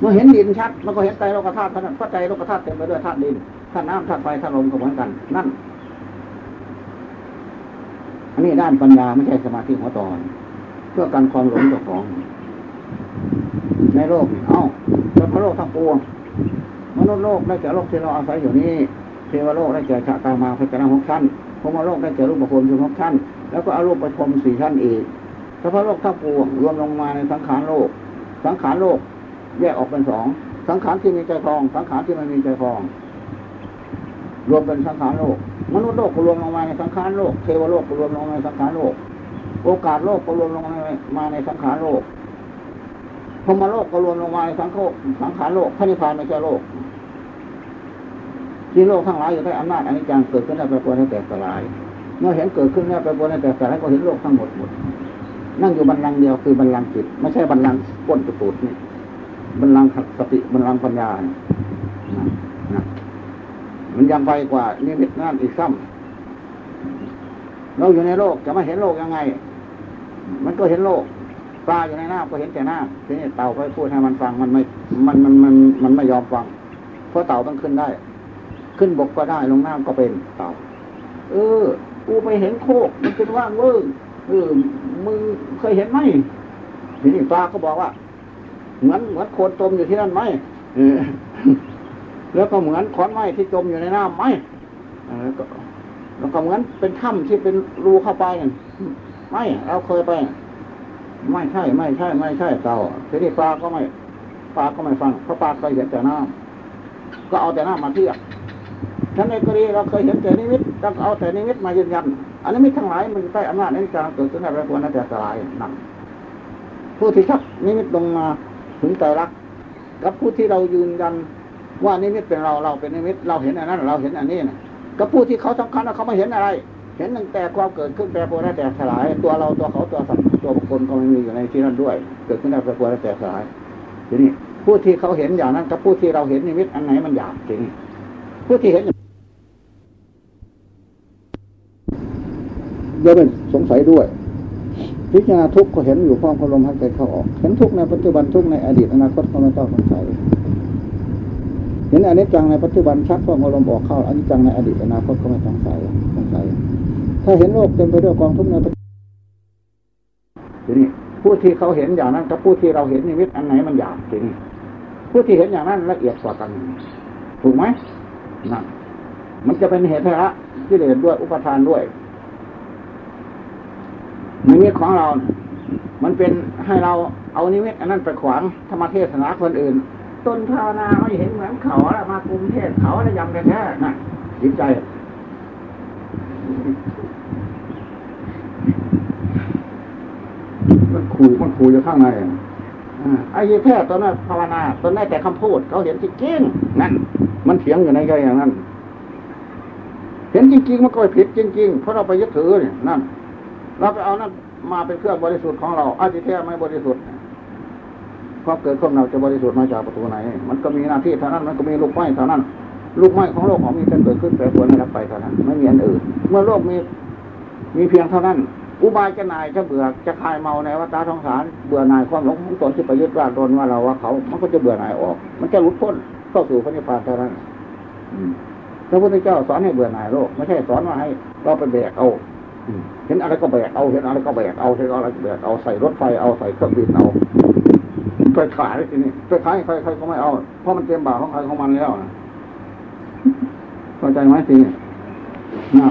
เมื่อเห็นดินชัดมันก็เห็นไตโลกธาตุเท่านั้นเพราะไตโลกธาตุเต็มไปด้วยธาตุดินธาตุน้ำธาตุไฟธาตุลมก็เหมือนกัน นั่น อันนี้ด้านปัญญาไม่ใช่สมาธิหัวตอน เพื่อกันความหลงเจ้าของ ในโลกเอ้าแล้วพระโลกทั้งปวงมนุษย์โลกได้แก่โลกที่เราอาศัยอยู่นี้เทวโลกได้แก่ชาตามาพระจนะหกชั้นพมโลกได้แก่รูปประพรมอยู่หกชั้น แล้วก็อารูปประพรมสี่ชั้นอีกถ้าพระโลกทั้งปวงรวมลงมาในสังขารโลก สังขารโลกแยกออกเป็นสองสังขารที่มีใจคลอง สังขารที่ไม่มีใจคลอง รวมเป็นสังขารโลก มนุษย์โลกก็รวมลงมาในสังขารโลก เทวโลกก็รวมลงมาในสังขารโลก โอกาสโลกก็รวมลงมาในสังขารโลก พรมโลกก็รวมลงมาในสังโฆสังขารโลกพระนิพพานไม่ใช่โลก ที่โลกทั้งหลายอยู่ใต้อำนาจอนิจจังเกิดขึ้นแล้วปรปรวนให้แตกสลาย เมื่อเห็นเกิดขึ้นแล้วปรปรวนให้แตกสลายก็เห็นโลกทั้งหมดหมด นั่งอยู่บันลังเดียวคือบันลังจิตไม่ใช่บันลังก์ก้นตุตูดนี่บันลังสติบันลังปัญญานะนะมันยังไปกว่านิมิตนั่นอีกซ้ำเราอยู่ในโลกจะไม่เห็นโลกยังไง มันก็เห็นโลก ปลาอยู่ในน้ำก็เห็นแต่น้ำทีนี้เต่าไปพูดให้มันฟังมันไม่ มันมันมันมันไม่ยอมฟัง เพราะเต่าต้องขึ้นได้ ขึ้นบกก็ได้ลงน้ำก็เป็นเต่า เออกูไปเห็นโคกมันเป็นว่างเวิ้งเออมึงเคยเห็นไหมทีนี้ปลาก็บอกว่า เหมือนเหมือนโคนจมอยู่ที่นั่นไหมเออแล้วก็เหมือนขอนไม้ที่จมอยู่ในน้ำไหมเออก็แล้วก็เหมือนเป็นถ้ำที่เป็นรูเข้าไปนั่นไม่เราเคยไป ไม่ใช่ไม่ใช่ไม่ใช่เต่าทีนี้ปลาก็ไม่ปลาก็ไม่ฟังเพราะปลาเคยเห็นแต่น้ำก็เอาแต่น้ำมาเทียบฉันใดก็ดีเราเคยเห็นแต่นิมิตเราก็เอาแต่นิมิตมายืนยันอันนิมิตทั้งหลายมันใต้อำนาจในการเกิดขึ้นในแปรปรวนนั่นแตกสลายนั่นผู้ที่ชักนิมิตลงมาถึงไตรลักษณ์กับผู้ที่เรายืนยันว่านิมิตเป็นเราเราเป็นนิมิตเราเห็นอันนั้น เราเห็นอันนี้นะกับผู้ที่เขาสำคัญว่าเขาไม่เห็นอะไร เห็นตั้งแต่ความเกิดขึ้นแปรปรวนและแตกสลาย ตัวเราตัวเขาตัวสัตว์ตัวบุคคลก็ไม่มีอยู่ในที่นั้นด้วย เกิดขึ้นแปรปรวนและแตกสลายทีนี้ผู้ที่เขาเห็นอย่างนั้นกับผู้ที่เราเห็นนิมิตอันไหนมันหยาบจริงผู้ที่เห็นอย่าเป็นสงสัยด้วย พิจารณาทุกข์ก็เห็นอยู่พร้อมกับลมหายใจเข้าออก เห็นทุกข์ในปัจจุบันทุกข์ในอดีตอนาคตก็ไม่ต้องสงสัยเห็นอนิจจังในปัจจุบันชัดพร้อมกับลมออกเข้าอนิจจังในอดีตอนาคตก็ไม่ต้องสงสัยสงสัย ถ้าเห็นโลกเต็มไปด้วยกองทุกข์ในปัจจุบันทีนี้ผู้ที่เขาเห็นอย่างนั้นกับผู้ที่เราเห็นนิมิตอันไหนมันหยาบทีนี้ผู้ที่เห็นอย่างนั้นละเอียดกว่ากัน ถูกไหมนั่นมันจะเป็นเหตุให้ละที่เลสด้วยอุปทานด้วยนิมิตของเรา มันเป็นให้เราเอานิมิตอันนั้นไปขวางธรรมเทศนาคนอื่น ต้นภาวนาไม่เห็นเหมือนเขาแล้วมากรุงเทพเขาแล้วยำแท้ๆนะจิตใจ มันขู่มันขู่อยู่ข้างในอะอาไอ้ยี่แท้ตอนนั้นภาวนาตอนนั้นแต่คำพูด เขาเห็นจริงๆนั่น มันเถียงอยู่ในใจอย่างนั้น เห็นจริงๆมันก็ผิดจริงๆเพราะเราไปยึดถือเนี่ยนั่นเราไปเอานั่นมาเป็นเครื่องบริสุทธิ์ของเราอาจิแท้ไม่บริสุทธิ์ความเกิดของเราจะบริสุทธิ์มาจากประตูไหน มันก็มีหน้าที่เท่านั้น มันก็มีลูกไม้เท่านั้น ลูกไม้ของโลกของมีเป็นเกิดขึ้นแปรปรวนให้รับไปเท่านั้นไม่มีอันอื่น เมื่อโลกมีมีเพียงเท่านั้น อุบายจะนายจะเบื่อจะคลายเมาในวัฏสงสารเบื่อนายความหลงของตนที่ไปยึดว่าตนว่าเราว่าเขา มันก็จะเบื่อหน่ายออก มันจะหลุดพ้นเข้าสู่พระนิพพานเท่านั้นพระพุทธเจ้าสอนให้เบื่อหน่ายโลกไม่ใช่สอนว่าให้เราไปแบกเอาเห็นอะไรก็แบกเอาเห็นอะไรก็แบกเอาเห็นอะไรก็แบกเอาใส่รถไฟเอาใส่เครื่องบินเอาไปขายทีนี้ไปขายใครใครก็ไม่เอาเพราะมันเต็มบ่าของใครของมันแล้วนะ เข้าใจไหมทีนี้นะ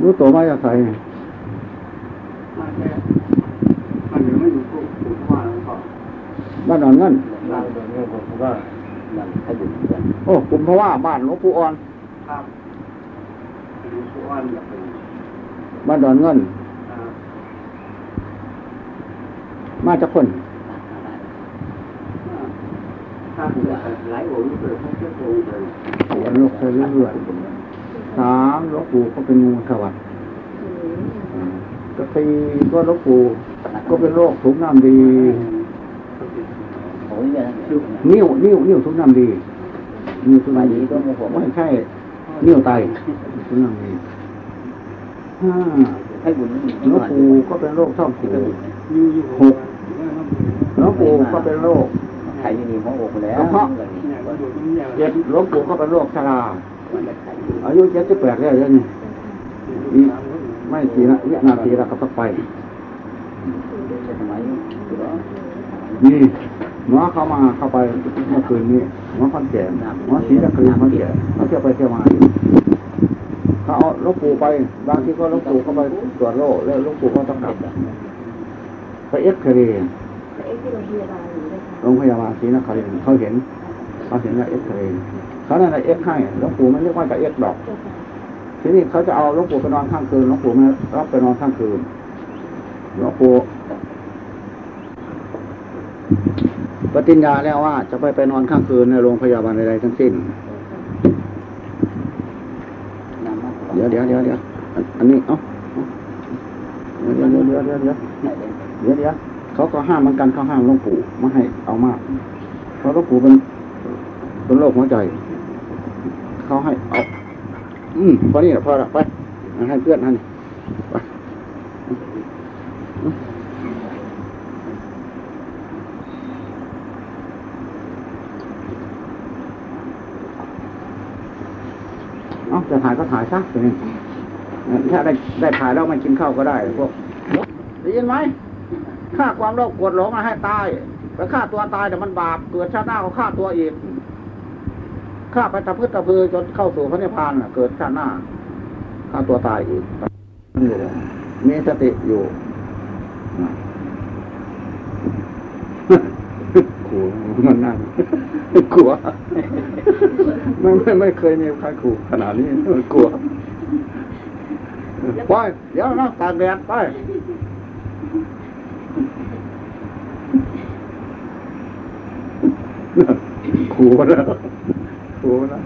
รู้ตัวว่าจะใส่มาแค่มันยังไม่อยู่คู่คู่ว่าแล้วก็บ้านนอนเงินเราโดนเรื่องผมว่านั่นให้บุญเพื่อนโอ้กลุ่มเพราะว่าบ้านหลวงปู่อ่อนครับเป็นคู่อ่อนแบบเป็นบ้านดอนเงิน อ่า มาจากคนถ้าเป็นหลายองค์เกิดให้เจ้าองค์เลยวันโลกเคยเรื่อยๆสามหลวงปู่ก็เป็นงูสวัสดิ์อ่าก็สี่ก็หลวงปู่ก็เป็นโรคถุงน้ำดีโอ้ยเนี่ยนิ้วนิ้วนิ้วถุงน้ำดีนิ้วถุงน้ำดีก็ไม่ใช่นิ้วไตถุงน้ำดีห้าให้บุญหลวงปู่ก็เป็นโรคช่องผูอยู่อยู่หก หลวงปู่ก็เป็นโรคไข่นี่นี่ของอกแล้วเนี่ยก็อยู่ตรงนี้เจ็ดหลวงปู่ก็เป็นโรคชราอายุเจ็ดสิบแปดแล้วยังนี่อีกไม่กี่นาวินาทีแล้วก็ต้องไปสมัยนี่หมอเข้ามาเข้าไปเมื่อคืนนี้หมอคอนแก่นหมอศรีตะคืนเขาเที่ยวเขาเที่ยวไปเที่ยวมาอยู่เขาเอาหลูกปู่ไป บางทีก็หลูกปู่เขาไปตรวจโรคแล้วหลูกปู่ก็ต้องกลับไปเอ็กซเรย์ เอ็กซโรงพยาบาลหรือเลยค่ะโรงพยาบาลศรีนครินทร์เขาเห็นเขาเห็นว่าเอ็กซเรย์เขานั่นแหละเอ็กให้หลูกปู่ไม่เรียกว่าจะเอ็กดอก ทีนี้เขาจะเอาหลวงปู่ไปนอนข้างคืนหลวงปู่ไม่รับไปนอนข้างคืนหลวงปู่ปฏิญญาแล้วว่าจะไปไปนอนข้างคืนในโรงพยาบาลใดๆทั้งสิ้น เดี๋ยวเดี๋ยวเดี๋ยวเดี๋ยวอันนี้เอ้าเดี๋ยวเดี๋ยวเดี๋ยวเดี๋ยวเดี๋ยวเดี๋ยว เขาก็ห้ามเหมือนกันเขาห้ามหลวงปู่ไม่ให้เอามาก เพราะหลวงปู่เป็นเป็นโรคหัวใจ เขาให้เอาอืมพอนี่แหละพอละไปให้เพื่อนให้นี่ไปเอาจะถ่ายก็ถ่ายซะถ้าได้ได้ถ่ายแล้วมากินข้าวก็ได้พวกได้ยินไหม ฆ่าความโลภกดหลงมาให้ตายไปไปฆ่าตัวตายแต่มันบาปเกิดชาติหน้าก็ฆ่าตัวอีกฆ่าไปตะพืตะพือจนเข้าสู่พระนิพพานน่ะเกิดชาติหน้าฆ่าตัวตายอีกอยู่มีสติอยู่ขู่มันนั่นกลัวไม่ไม่ไม่เคยมีใครขู่ขนาดนี้มันกลัวไปเดี๋ยวนะตากแดดไป ขู่แล้วขู่แล้ว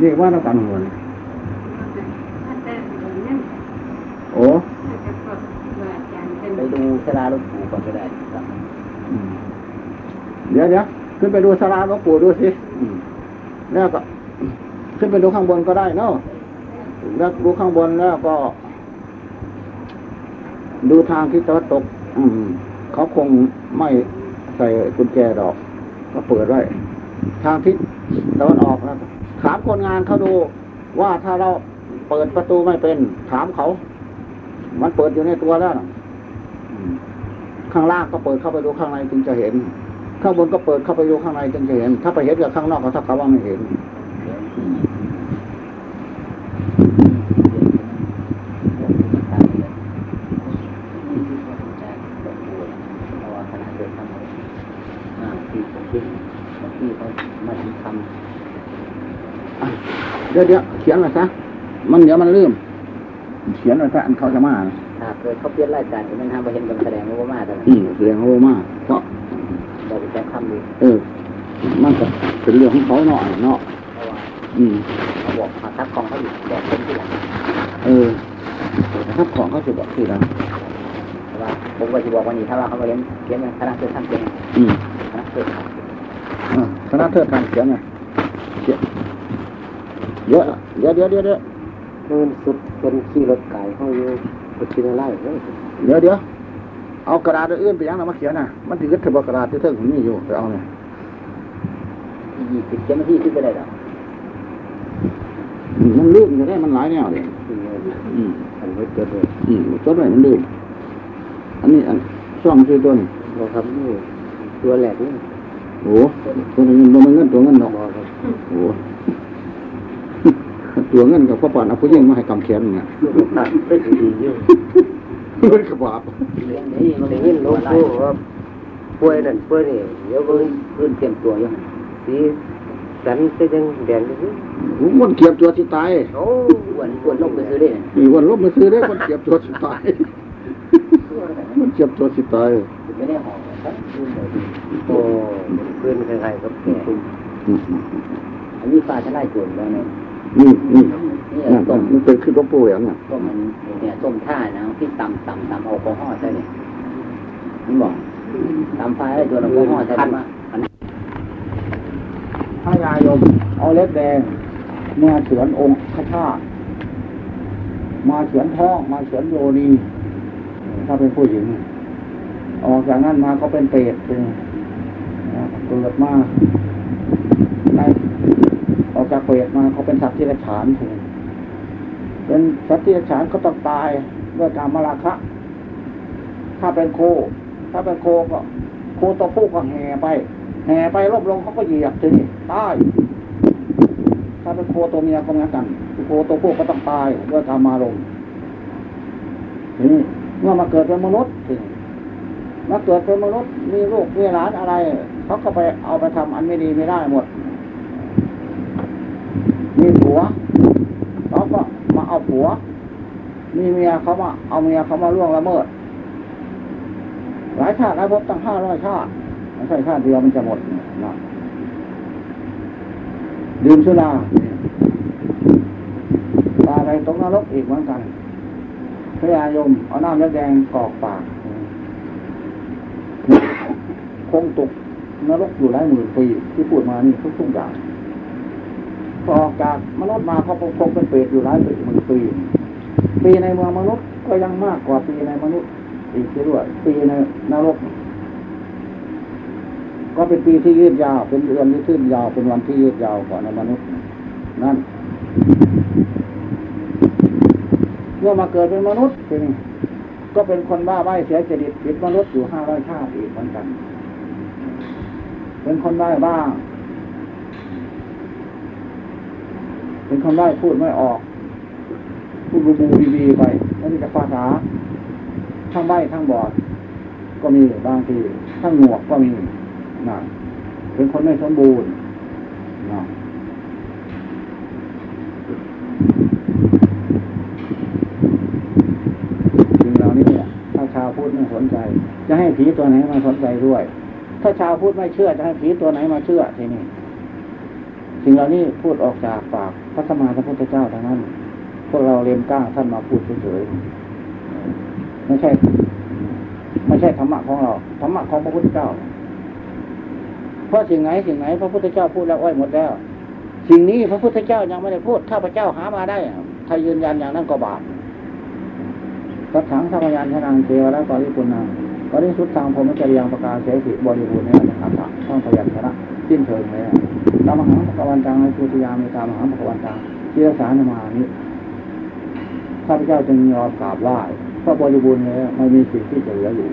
นี่ว่าน้ำตาลหัวนี่โอ้ไปดูสลาหลูกปู่ก่อนก็ได้ครับอืมเดี๋ยวเดี๋ยวขึ้นไปดูสลาหลวงปู่ดูสิอืมแล้วก็ ขึ้นไปดูข้างบนก็ได้เนาะแล้วดูข้างบนแล้วก็ ดูทางที่ตะวันตก อืม เขาคงไม่ใส่กุญแจดอก ก็เปิดไว้ ทางทิศตะวันออกนะถามคนงานเขาดูว่าถ้าเราเปิดประตูไม่เป็น ถามเขา มันเปิดอยู่ในตัวแล้วข้างล่างก็เปิดเข้าไปดูข้างในจึงจะเห็น ข้างบนก็เปิดเข้าไปดูข้างในจึงจะเห็น ถ้าไปเห็นกับข้างนอกก็เท่ากับว่าไม่เห็น เพราะว่าขณะเดินทางอ่าที่ผมคิดบางที่เขามาถึงค เดี๋ยวเดี๋ยวเขียนมาซะมันเดี๋ยวมันลืม เขียนมาซะอันเขาจะมานะำถ้าเกิดเขาเปลี่ยนรายการที่มันทำไปเห็นกันแสดงว่ามาแต่ละอืมเสียงเขามาเพราะเราไปแจ้งคำดูเออ มันก็เป็นเรื่องของเขาเนาะเนาะเพราะว่าอืมเขาบอกมาทักของเขาอยู่บอกคนที่หลังเออถ้าของเขาจะบอกที่เราแต่ว่าผมก็จะบอกวันนี้ถ้าว่าเขาไปเห็นเขียนคณะเกิดทำเขียนอืมคณะเกิดอ่าคณะเทิดทางเขียนไงเขียน เยอะเดี๋ยวเดี๋ยวเดี๋ยวเดี๋ยวเงินสุดเป็นขี่รถไก่เขาอยู่ไปกินอะไรเลยเดี๋ยวเดี๋ยวเอากระดาษอื่นไปยังเรามาเขียนน่ะ มันถือถือกระดาษที่เทิงผมนี่อยู่ไปเอาเนี่ยยี่สิบเจ้าหน้าที่ขึ้นไปได้หรออืมมันลืมอยู่ได้มันหลายแนวเลยอืมอันนี้เกิดเลยอืมจดไว้มันลืมอันนี้อันช่องชื่อตัวนี้เราทำนี่ตัวแหลกนี่โอ้ตัวเงินตัวเงินตัวเงินเนาะโอ้ ตัวเงินกับพ่อป่านเอาผู้หญิงมาให้กำแขนเนี่ยเป็นดีอยู่มันกระบาบเรื่องนี้มันได้ยินหลวงปู่ว่าป่วยนั่นป่วยนี่เดี๋ยวก็พื้นเตรียมตัวอยู่สีสันก็ยังแดงอยู่มันเกียบตัวที่ตายโอ้อ้วนอ้วนลงไปซื้อได้มีวันลบมาซื้อได้มันเกียบตัวที่ตายมันเกียบตัวที่ตายไม่ได้ห่อครับโอ้พื้นใครๆก็แก่อืมอันนี้ฟ้าทลายโจรแล้วเนี่ย นี่นี่นี่นั่นต้มมันเป็นขึ้นรบปูอย่างน่ะต้มมันเนี่ยต้มท่านะที่ตำตำตำแอลกอฮอล์ใช่ไหมนี่บอกตำไฟอะไรตัวแอลกอฮอล์ใช่ไหมอันนี้พระยายมเอาเล็บแดงมาเฉือนองค์พระธาตุมาเฉือนท้องมาเฉือนโยนีถ้าเป็นผู้หญิงออกจากนั้นมาก็เป็นเปรตเป็นเกิดมาใน ออกจากเปรตมาเขาเป็นสัตว์ที่ไรฉานถึงเป็นสัตว์ที่ไรฉานก็ต้องตายด้วยการมราคะ ถ้าเป็นโค ถ้าเป็นโคก็โคตัวผู้ก็แห่ไป แห่ไปลบลงเขาก็เหยียบทีนี่ตาย ถ้าเป็นโคตัวเมียก็เหมือนกัน โคตัวผู้ก็ต้องตายด้วยการมาลงทีนี้เมื่อมาเกิดเป็นมนุษย์ทีนี้มาเกิดเป็นมนุษย์มีลูกมีหลานอะไรเขาก็ไปเอาไปทำอันไม่ดีไม่ได้หมด มีผัวเขาก็มาเอาผัว มีเมียเขามาเอาเมียเขามาล่วงละเมิด หลายชาติหลายภพตั้งห้าร้อยชาติไม่ใช่ชาติเดียวมันจะหมดนะดื่มสุราตาไปตกนรกอีกเหมือนกันพยายมเอาน้ำแดงกอกปาก คงตกนรกอยู่หลายหมื่นปีที่พูดมานี่ทุกๆอย่าง พอออกจากมนุษย์มาเขาคงเป็นเปรตอยู่หลายหมื่นปี ปีในเมืองมนุษย์ก็ยังมากกว่าปีในมนุษย์อีกด้วยปีในนรก ก็เป็นปีที่ยืดยาว เป็นเดือนที่ยืดยาวเป็นวันที่ยืดยาวกว่าในมนุษย์นั่นนมื่อมาเกิดเป็นมนุษย์ทีนี้ก็เป็นคนบ้าใบ้เสียจริตผิดมนุษย์อยู่ห้าร้อยชาติอีกเหมือนกัน เป็นคนได้บ้าง เป็นคนได้พูดไม่ออก พูดบูบูบีบีไปแล้วนี่จะภาษาทั้งใบทั้งบอด ก็มีบางทีทั้งหนวกก็มีนะเป็นคนไม่สมบูรณ์นะสิ่งเหล่านี้เนี่ยถ้าชาวพุทธไม่สนใจ จะให้ผีตัวไหนมาสนใจด้วย ถ้าชาวพุทธไม่เชื่อจะให้ผีตัวไหนมาเชื่อทีนี้ สิ่งเหล่านี้พูดออกจากปากพระสมมาพระพุทธเจ้าทั้งนั้น พวกเราเรียนก้างท่านมาพูดเฉยๆไม่ใช่ ไม่ใช่ธรรมะของเราธรรมะของพระพุทธเจ้า เพราะสิ่งไหนสิ่งไหน พระพุทธเจ้าพูดแล้วอ้อยหมดแล้ว สิ่งนี้พระพุทธเจ้ายังไม่ได้พูดข้าพเจ้าหามาได้ถ้ายืนยันอย่างนั้นก็บาปสัทถังสัมยานชนางเทวและกอริปุณังกอริสุทธังพรมจริยังประกาศเสสิบริบูรณ์ในอัตถกถาต้องพยัญชนะ สิ้นเชิงเลยตามหังพระกวันตังในพุทธิยามีตามหังพระกวันตังเชื่อสารมานี้ข้าพเจ้าจึงยอมกราบไหว้พระบริบูรณ์แล้วไม่มีสิ่งที่จะเหลืออยู่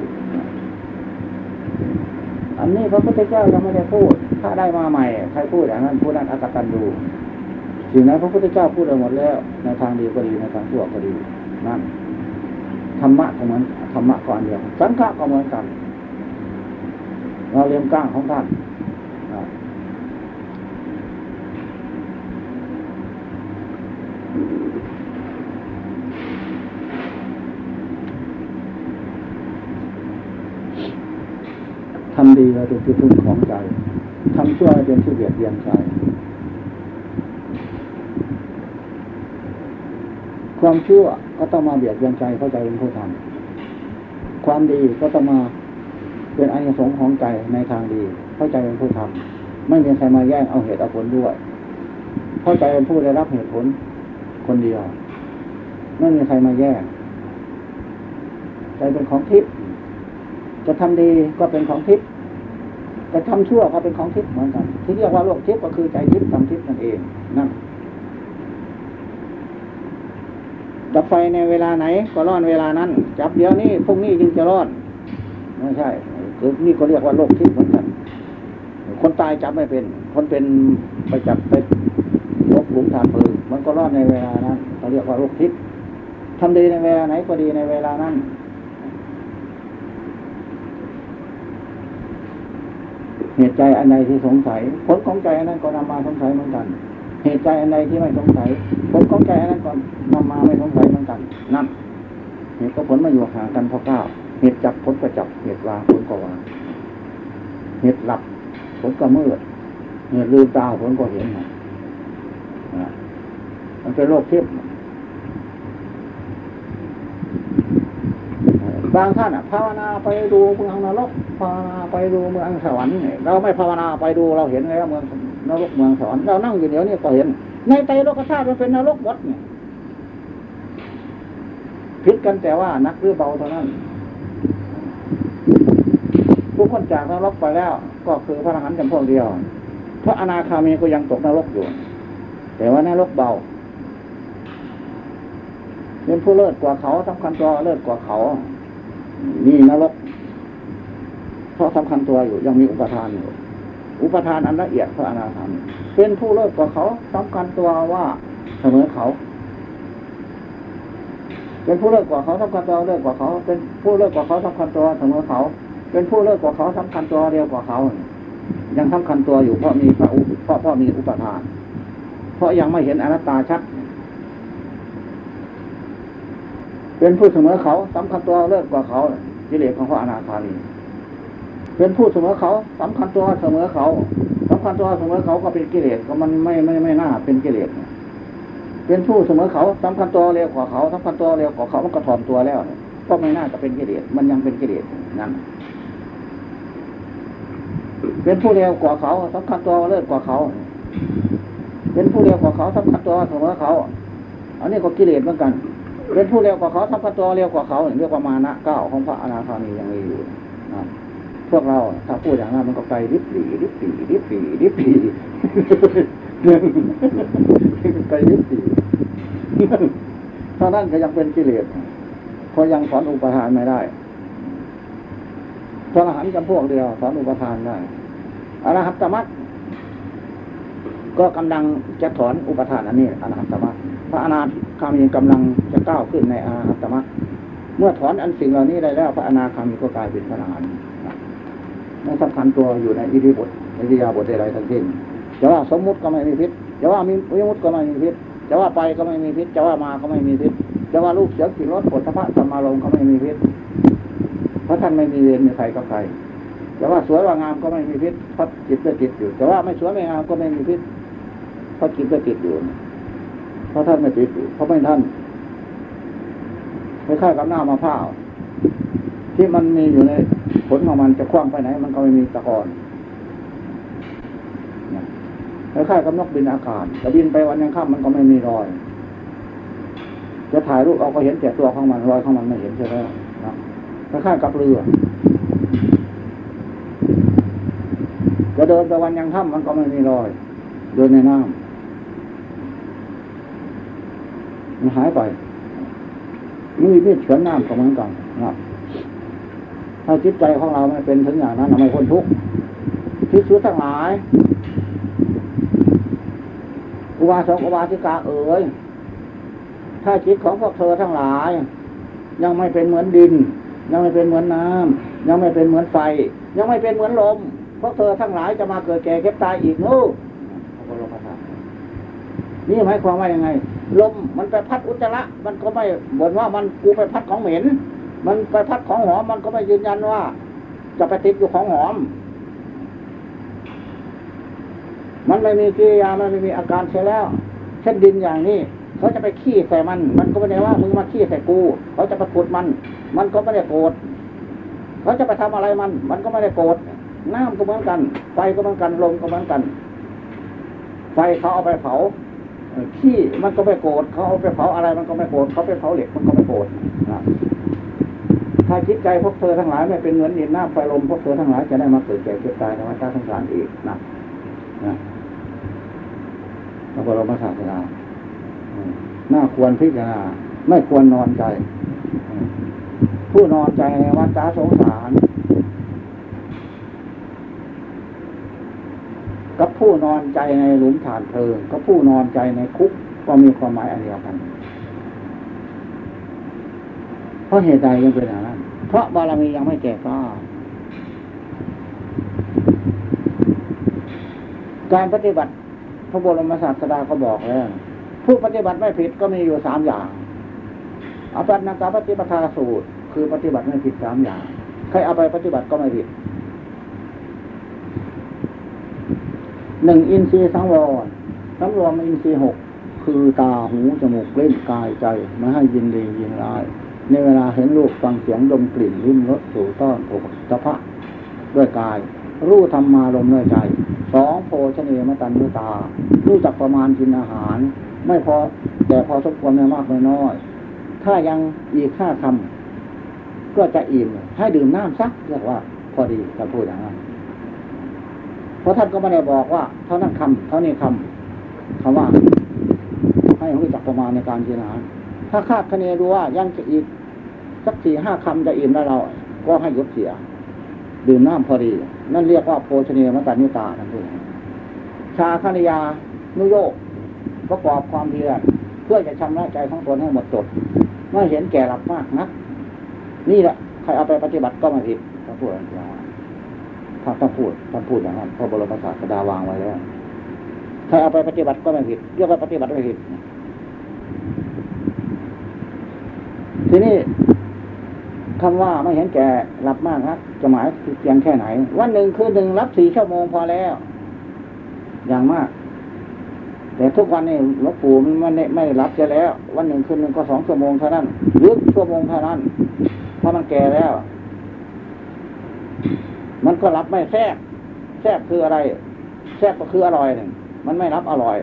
อันนี้พระพุทธเจ้ายังไม่ได้พูด ถ้าได้มาใหม่ใครพูดอย่างนั้นพูดนั้นอากตันดูสิ่งนั้นพระพุทธเจ้าพูดไปหมดแล้วในทางดีก็ดีในทางชั่วก็ดีนั่นธรรมะก็เหมือนธรรมะก่อนเดียวสังฆะก็เหมือนกัน เราเรียนก้างของท่าน ทำดีเราเป็นที่พึ่งของใจทำชั่วเป็นที่เบียดเบียนใจความชั่วก็ต้องมาเบียดเบียนใจเข้าใจเป็นผู้ทำความดีก็ต้องมาเป็นอานิสงส์ของใจในทางดี เข้าใจเป็นผู้ทำไม่มีใครมาแย่งเอาเหตุเอาผลด้วย เข้าใจเป็นผู้ได้รับเหตุผลคนเดียว ไม่มีใครมาแย่งใจเป็นของทิพย์ จะทำดีก็เป็นของทิพย์จะทำชั่วก็เป็นของทิพย์เหมือนกัน ที่เรียกว่าโลกทิพย์ก็คือใจทิพย์ทำทิพย์นั่นเองนั่นดับไฟในเวลาไหน ก็ร้อนเวลานั้น จับเดี๋ยวนี้พรุ่งนี้จึงจะร้อนไม่ใช่คือนี่ก็เรียกว่าโลกทิพย์เหมือนกัน คนตายจับไม่เป็น คนเป็นไปจับไปลบหลุมฐานเพลิงมันก็รอนในเวลานั้นเขาเรียกว่าโลกทิพย์ทำดีในเวลาไหนก็ดีในเวลานั้น เหตุใจอันใดที่สงสัยผลของใจอันนั้นก็นำมาสงสัยเหมือนกัน เหตุใจอันใดที่ไม่สงสัยผลของใจอันนั้นก็นำมาไม่สงสัยเหมือนกัน นั่นเหตุกับผลมาอยู่ห่างกันพอเก้าเหตุจับผลก็จับเหตุวางผลก็วางเหตุหลับผลก็มืดเหตุลืมตาผลก็เห็นนะมันเป็นโรคเทียบ บางท่านอะภาวนาไปดูเมืองนรกภาวนาไปดูเมืองสวรรค์เราไม่ภาวนาไปดูเราเห็นแล้วเมืองนรกเมืองสวรรค์เรานั่งอยู่เดี๋ยวนี้ก็เห็น ในใจโลกธาตุมันเป็นนรกวัดเนี่ยพิดกันแต่ว่านักหรือเบาเท่านั้นผู้คนจากนรกไปแล้ว ก็คือพระอรหันต์จำพวกเดียวพระอนาคามีก็ยังตกนรกอยู่ แต่ว่านรกเบาเป็นผู้เลิศกว่าเขาสำคัญตัวเลิศกว่าเขา นี่นรก เพราะสำคัญตัวอยู่ ยังมีอุปทานอยู่ อุปทานอันละเอียดพระอนาคามีเป็นผู้เลิศกว่าเขาสำคัญตัวว่าเสมอเขา เป็นผู้เลิศกว่าเขาสำคัญตัวเลิศกว่าเขา เป็นผู้เลิศกว่าเขาสำคัญตัวเสมอเขา เป็นผู้เลิศกว่าเขาสำคัญตัวเดียวกว่าเขา ยังสำคัญตัวอยู่เพราะมีพระอุเพราะเพราะมีอุปทาน เพราะยังไม่เห็นอนัตตาชัด เป็นผู้เสมอเขาสำคัญตัวเลิศกว่าเขากิเลสของพระอนาคามีเป็นผู้เสมอเขาสำคัญตัวเสมอเขาสำคัญตัวเสมอเขาก็เป็นกิเลสก็มันไม่ไม่ไม่น่าเป็นกิเลสเป็นผู้เสมอเขาสำคัญตัวเร็วกว่าเขาสำคัญตัวเร็วกว่าเขามันก็ถอมตัวแล้วก็ไม่น่าจะเป็นกิเลสมันยังเป็นกิเลสนั่นเป็นผู้เร็วกว่าเขาสำคัญตัวเลิศกว่าเขา เป็นผู้เร็วกว่าเขาสำคัญตัวเสมอเขา อันนี้ก็กิเลสเหมือนกัน เป็นผู้เร็วกว่าเขาสำคัญตัวเร็วกว่าเขาเรียกว่ามานะเก้าของพระอนาคามียังมีอยู่นะพวกเราถ้าพูดอย่างนั้นมันก็ไปริบหลีริบหลีริบหลีริบหลีไปริบหลีถ้านั่นก็ยังเป็นกิเลสเพราะยังถอนอุปทานไม่ได้พระอรหันต์จำพวกเดียวถอนอุปทานได้อรหัตตมรรคก็กำลังจะถอนอุปทานอันนี้อรหัตตมรรค พระอนาคามีกำลังจะก้าวขึ้นในอรหัตมรรคเมื่อถอนอันสิ่งเหล่านี้ได้แล้วพระอนาคามีก็กลายเป็นพระอรหันต์ไม่สำคัญตัวอยู่ในอิริบทอิริยาบถใดๆทั้งสิ้นจะว่าสมมุติก็ไม่มีพิษจะว่ามีวิมุติก็ไม่มีพิษจะว่าไปก็ไม่มีพิษจะว่ามาก็ไม่มีพิษจะว่าลูกเสียงกิ่รถปวดสะพะสมมาลงก็ไม่มีพิษเพราะท่านไม่มีเวรมีใครกับใครแต่ว่าสวยว่างามก็ไม่มีพิษเพราะจิตก็จิตอยู่ แต่ว่าไม่สวยไม่งามก็ไม่มีพิษเพราะจิตก็จิตอยู่ เพราะท่านไม่ติดเพราะไม่ท่านคล้ายๆกับหน้ามะพร้าวที่มันมีอยู่ในผลของมันจะคว้างไปไหน มันก็ไม่มีตะกอนคล้ายๆกับนกบินอากาศแต่บินไปวันยังค่ำมันก็ไม่มีรอย จะถ่ายรูปเอาก็เห็นแต่ตัวของมันรอยของมันไม่เห็นใช่ไหมนะคล้ายๆกับเรือจะเดินไปวันยังค่ำมันก็ไม่มีรอย เดินในน้ำ มันหายไปมือที่เฉือนน้ำก็เหมือนกันนะถ้าจิตใจของเราไม่เป็นถึงอย่างนั้นเราไม่พ้นทุกข์ที่สุดทั้งหลาย อุบาสกอุบาสิกาเอ๋ย ถ้าจิตของพวกเธอทั้งหลาย ยังไม่เป็นเหมือนดิน ยังไม่เป็นเหมือนน้ำยังไม่เป็นเหมือนไฟ ยังไม่เป็นเหมือนลม พวกเธอทั้งหลายจะมาเกิดแก่เก็บตายอีกนู้นี่หมายความว่ายังไง ลมมันไปพัดอุจจาระมันก็ไม่บ่นว่ามันกูไปพัดของเหม็น มันไปพัดของหอมมันก็ไม่ยืนยันว่า จะไปติดอยู่ของหอม มันไม่มีกิริยามันไม่มีอาการเสียแล้ว เช่นดินอย่างนี้เขาจะไปขี้ใส่มัน มันก็ไม่ได้ว่ามึงมาขี้ใส่กู เขาจะไปขุดมัน มันก็ไม่ได้โกรธเขาจะไปทำอะไรมัน มันก็ไม่ได้โกรธน้ำก็เหมือนกัน ไฟก็เหมือนกันลมก็เหมือนกัน ไฟเขาเอาไปเผา ขี้มันก็ไม่โกรธเขาเอาไปเผาอะไรมันก็ไม่โกรธเขาไปเผาเหล็กมันก็ไม่โกรธถ้าจิตใจพวกเธอทั้งหลายไม่เป็นเหมือนดินน้ำไฟลมพวกเธอทั้งหลายจะได้มาเกิดแก่เจ็บตายในวัฏสงสารอีกนะนะพระบรมศาสดาน่าควรพิจารณาไม่ควรนอนใจ ผู้นอนใจในวัฏสงสาร กับผู้นอนใจในหลุมฐานเพลิงกับผู้นอนใจในคุกก็มีความหมายอันเดียวกัน เพราะเหตุใดยังเป็นอย่างนั้น เพราะบารมียังไม่แก่กล้าการปฏิบัติพระบรมศาสดาก็บอกแล้วผู้ปฏิบัติไม่ผิดก็มีอยู่สามอย่างอปันนกาปฏิปทาสูตร คือปฏิบัติไม่ผิดสามอย่าง ใครเอาไปปฏิบัติก็ไม่ผิด หนึ่งอินทรีย์สังวรสังวรอินทรีย์หกคือตาหูจมูกเล่นกายใจไม่ให้ยินดียินร้าย ในเวลาเห็นรูปฟังเสียงดมกลิ่นลิ้มรสสูต้อนโผฏฐพะด้วยกาย รู้ธรรมาลมด้วยใจสองโพชเนมตันด้วยตา รู้จักประมาณกินอาหาร ไม่พอแต่พอสมควรไม่มากไม่น้อย ถ้ายังอีกค่าคำก็จะอิ่มให้ดื่มน้ำซักเรียกว่าพอดีจะพูดอย่างนั้น เพราะท่านก็ไม่ได้บอกว่า เท่านั้นคำเท่านี้คำคำว่า ให้รู้จักประมาณในการกินอาหารถ้าคาดคะเนดูว่ายังจะอีกสักสี่ห้าคำจะอิ่มแล้วเรา ก็ให้ยดเสีย ดื่มน้ำพอดี นั่นเรียกว่าโภชเนียมตันนิตาทันทีชาคณิยานุโยกประกอบความเพียรเพื่อจะชำระใจของตนให้หมดจดไม่เห็นแก่หลับมากนักนี่แหละ ใครเอาไปปฏิบัติก็ไม่ผิดถ้าพูดอย่างนี้ ถ้าต้องพูดต้องพูดอย่างนั้นพระบรมศาสดาวางไว้แล้วใครเอาไปปฏิบัติก็ไม่ผิดเรียกว่าปฏิบัติไม่ผิด ทีนี้คำว่าไม่เห็นแก่หลับมากนะจะหมายเพียงแค่ไหน วันหนึ่งคือหนึ่งรับสี่ชั่วโมงพอแล้ว อย่างมาก แต่ทุกวันนี้หลวงปู่มันไม่ไม่รับจะแล้ว วันหนึ่งคืนหนึ่งก็สองชั่วโมงเท่านั้นหรือชั่วโมงเท่านั้นเพราะมันแก่แล้ว มันก็รับไม่แทรกแทรกคืออะไรแทรกก็คืออร่อยหนึ่งมันไม่รับอร่อย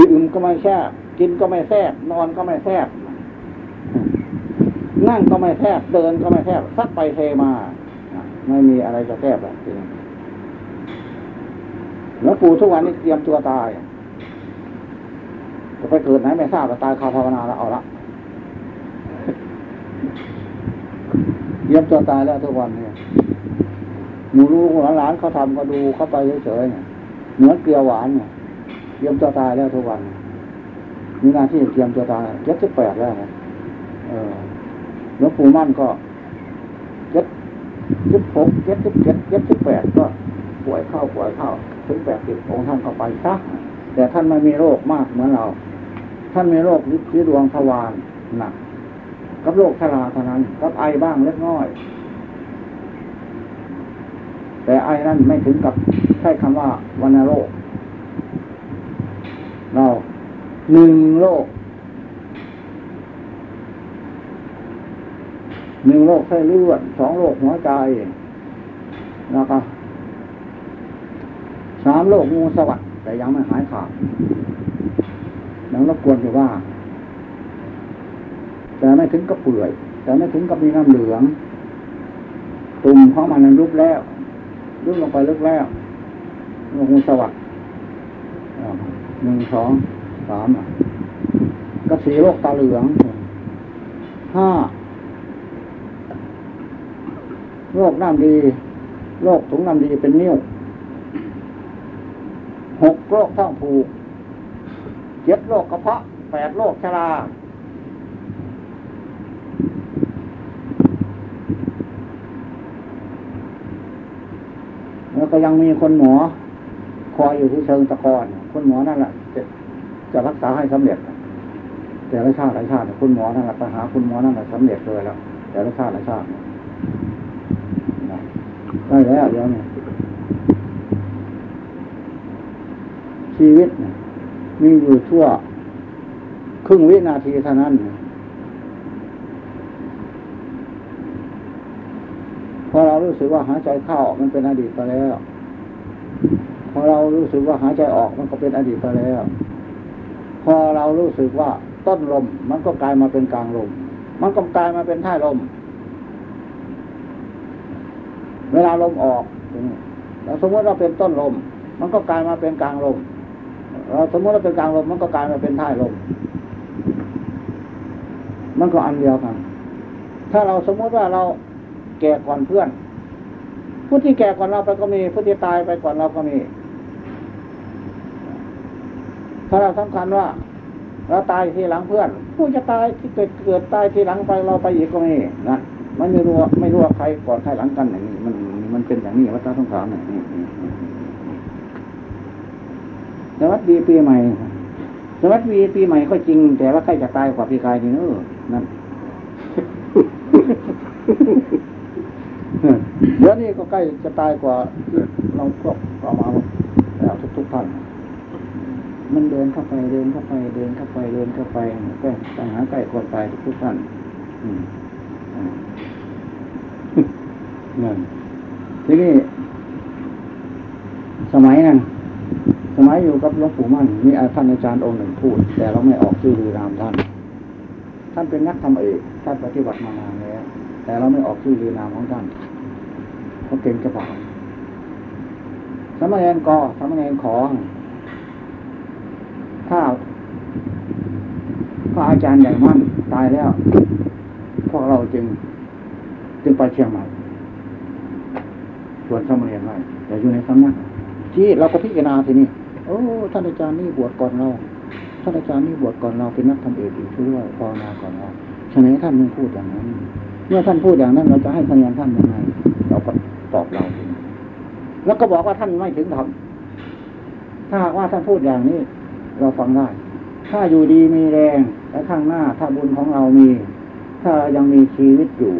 ดื่มก็ไม่แทรกกินก็ไม่แทรกนอนก็ไม่แทรกนั่งก็ไม่แทบเดินก็ไม่แทบซักไปเทมาไม่มีอะไรจะแทบแบบนี้หลวปู่ทุกวันนี้เตรียมตัวตายจะไปเกิดไหนไม่ทราบแต่ตายคาภาวนาแล้วเอาละ ยี่ยมตัวตายแล้วทุกวันเนี่ยหนูรู้หลานเขาทำก็ดูเข้าไปเฉยๆเนี่ยเหมือนเกลียวหวานเนี่ยเยี่ยมตัวตายแล้วทุกวันมีหน้าที่เตรียมตัวตายเจ็ดสิบแปดแล้วนะเออหลวงปู่มั่นก็เจ็ดสิบหกเจ็ดสิบเจ็ดเจ็ดสิบแปดก็ป่วยเข้าป่วยเข้าถึงแปดสิบองค์ท่านก็ไปซะแต่ท่านไม่มีโรคมากเหมือนเรา ท่านมีโรคลิ์ที่ดวงทวารหนัก กับโรคชราเท่านั้น กับไอบ้างเล็กน้อย แต่ไอนั่นไม่ถึงกับใช้คำว่าวันโรค เราหนึ่งโรคหนึ่งโรคไส้เลือดสองโรคหัวใจแล้วก็สามโรคงูสวัสดแต่ยังไม่หายขาดยังรบกวนอยู่ว่า แต่ไม่ถึงกับเปื่อย แต่ไม่ถึงกับมีน้ำเหลือง ตุ่มของมันนั้นยุบแล้วยุบลงไปลึกแล้วโรคงูสวัสดหนึ่งสองสามก็สีโรคตาเหลืองห้าโรคน้ำดีโรคถุงน้ำดีเป็นนิ้วหกโรคท้องผูกเจ็ดโรคกระเพาะแปดโรคชรา แล้วก็ยังมีคนหมอคอยอยู่ที่เชิงตะกอนคนหมอนั่นแหละจะจะรักษาให้สำเร็จ แต่ละชาติหลายชาติคุณหมอนั่นแหละไปหาคุณหมอนั่นแหละสำเร็จเลยแล้วแต่ละชาติหลายชาติได้แล้วเดี๋ยวนี้ชีวิตมีอยู่ชั่ว ครึ่งวินาทีเท่านั้น พ อเรารู้สึกว่าหายใจเข้ามันเป็นอดีตไปแล้ว พอเรารู้สึกว่าหายใจออกมันก็เป็นอดีตไปแล้ว พอเรารู้สึกว่าต้นลม มันก็กลายมาเป็นกลางลม มันก็กลายมาเป็นท้ายลม เวลาลมออกเราสมมติเราเป็นต้นลม มันก็กลายมาเป็นกลางลม เราสมมติเราเป็นกลางลม มันก็กลายมาเป็นท้ายลม มันก็อันเดียวกัน ถ้าเราสมมติว่าเรา แก่ก่อนเพื่อน ผู้ที่แก่ก่อนเราไปก็มี ผู้ที่ตายไปก่อนเราก็มี ถ้าเราสำคัญว่า เราตายทีหลังเพื่อน ผู้จะตายที่เกิดเกิดตายทีหลังไปเราไปอีกก็มีนะมันไม่รู้ไม่รู้ว่าใครก่อนใครหลังกันอย่างนี้มันมันเป็นอย่างนี้วัฏสงสารอย่างนี้สวัสดีปีใหม่สวัสดีปีใหม่ก็จริง แต่ว่าใครจะตายกว่าปีกายนี่เออนั่น เดี๋ยวนี้ก็ใกล้จะตายกว่าเราพวกเรามาแล้วทุกทุกท่านมันเดินเข้าไปเดินเข้าไปเดินเข้าไปเดินเข้าไปก็ไปหาใกล้คนตายทุกทุกท่านนั่นทีนี้สมัยนั้นสมัยอยู่กับหลวงปู่มั่นมีท่านอาจารย์องค์หนึ่งพูด แต่เราไม่ออกชื่อหรือรามท่าน ท่านเป็นนักธรรมเอกท่านปฏิบัติมานานแล้วแต่เราไม่ออกชื่อหรือนามของท่าน เขาเก่งกระเป๋าสมณเณรกอสมณเณรของถ้าพระอาจารย์ใหญ่มั่นตายแล้ว พวกเราจึง จึงไปเชียงใหม่ชวนสมณเณรไว้แต่อยู่ในสำนักที่เราก็พิจารณาทีนี้โอ้ท่านอาจารย์นี่บวชก่อนเราท่านอาจารย์นี่บวชก่อนเราเป็นนักทำเอกอีกด้วยภาวนาก่อนเราฉะนั้นท่านยังพูดอย่างนั้น เมื่อท่านพูดอย่างนั้น เราจะให้คะแนนท่านยังไงเราก็ตอบเรา แล้วก็บอกว่าท่านไม่ถึงธรรมถ้าหากว่าท่านพูดอย่างนี้ เราฟังได้ ถ้าอยู่ดีมีแรงและข้างหน้าถ้าบุญของเรามี ถ้ายังมีชีวิตอยู่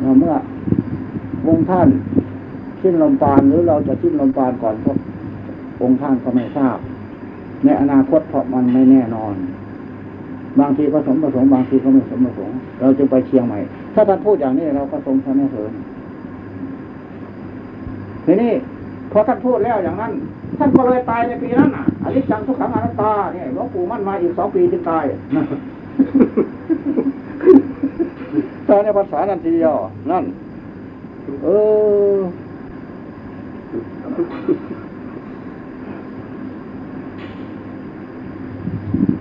เราเมื่อวงท่านสิ้นลมปานหรือเราจะสิ้นลมปานก่อนพวกองค์ท่านก็ไม่ทราบ ในอนาคตเพราะมันไม่แน่นอน บางทีก็สมประสงค์บางทีก็ไม่สมประสงค์เราจึงไปเชียงใหม่ถ้าท่านพูดอย่างนี้เราก็ทรงสนับสนุนทีนี้พอท่านพูดแล้วอย่างนั้น ท่านก็เลยตายในปีนั้นอะอนิจจังทุกขังอนัตตาเนี่ยหลวงปู่มั่นมาอีกสองปีจึงตายตายในภาษานันทีเดียวนั่น เออ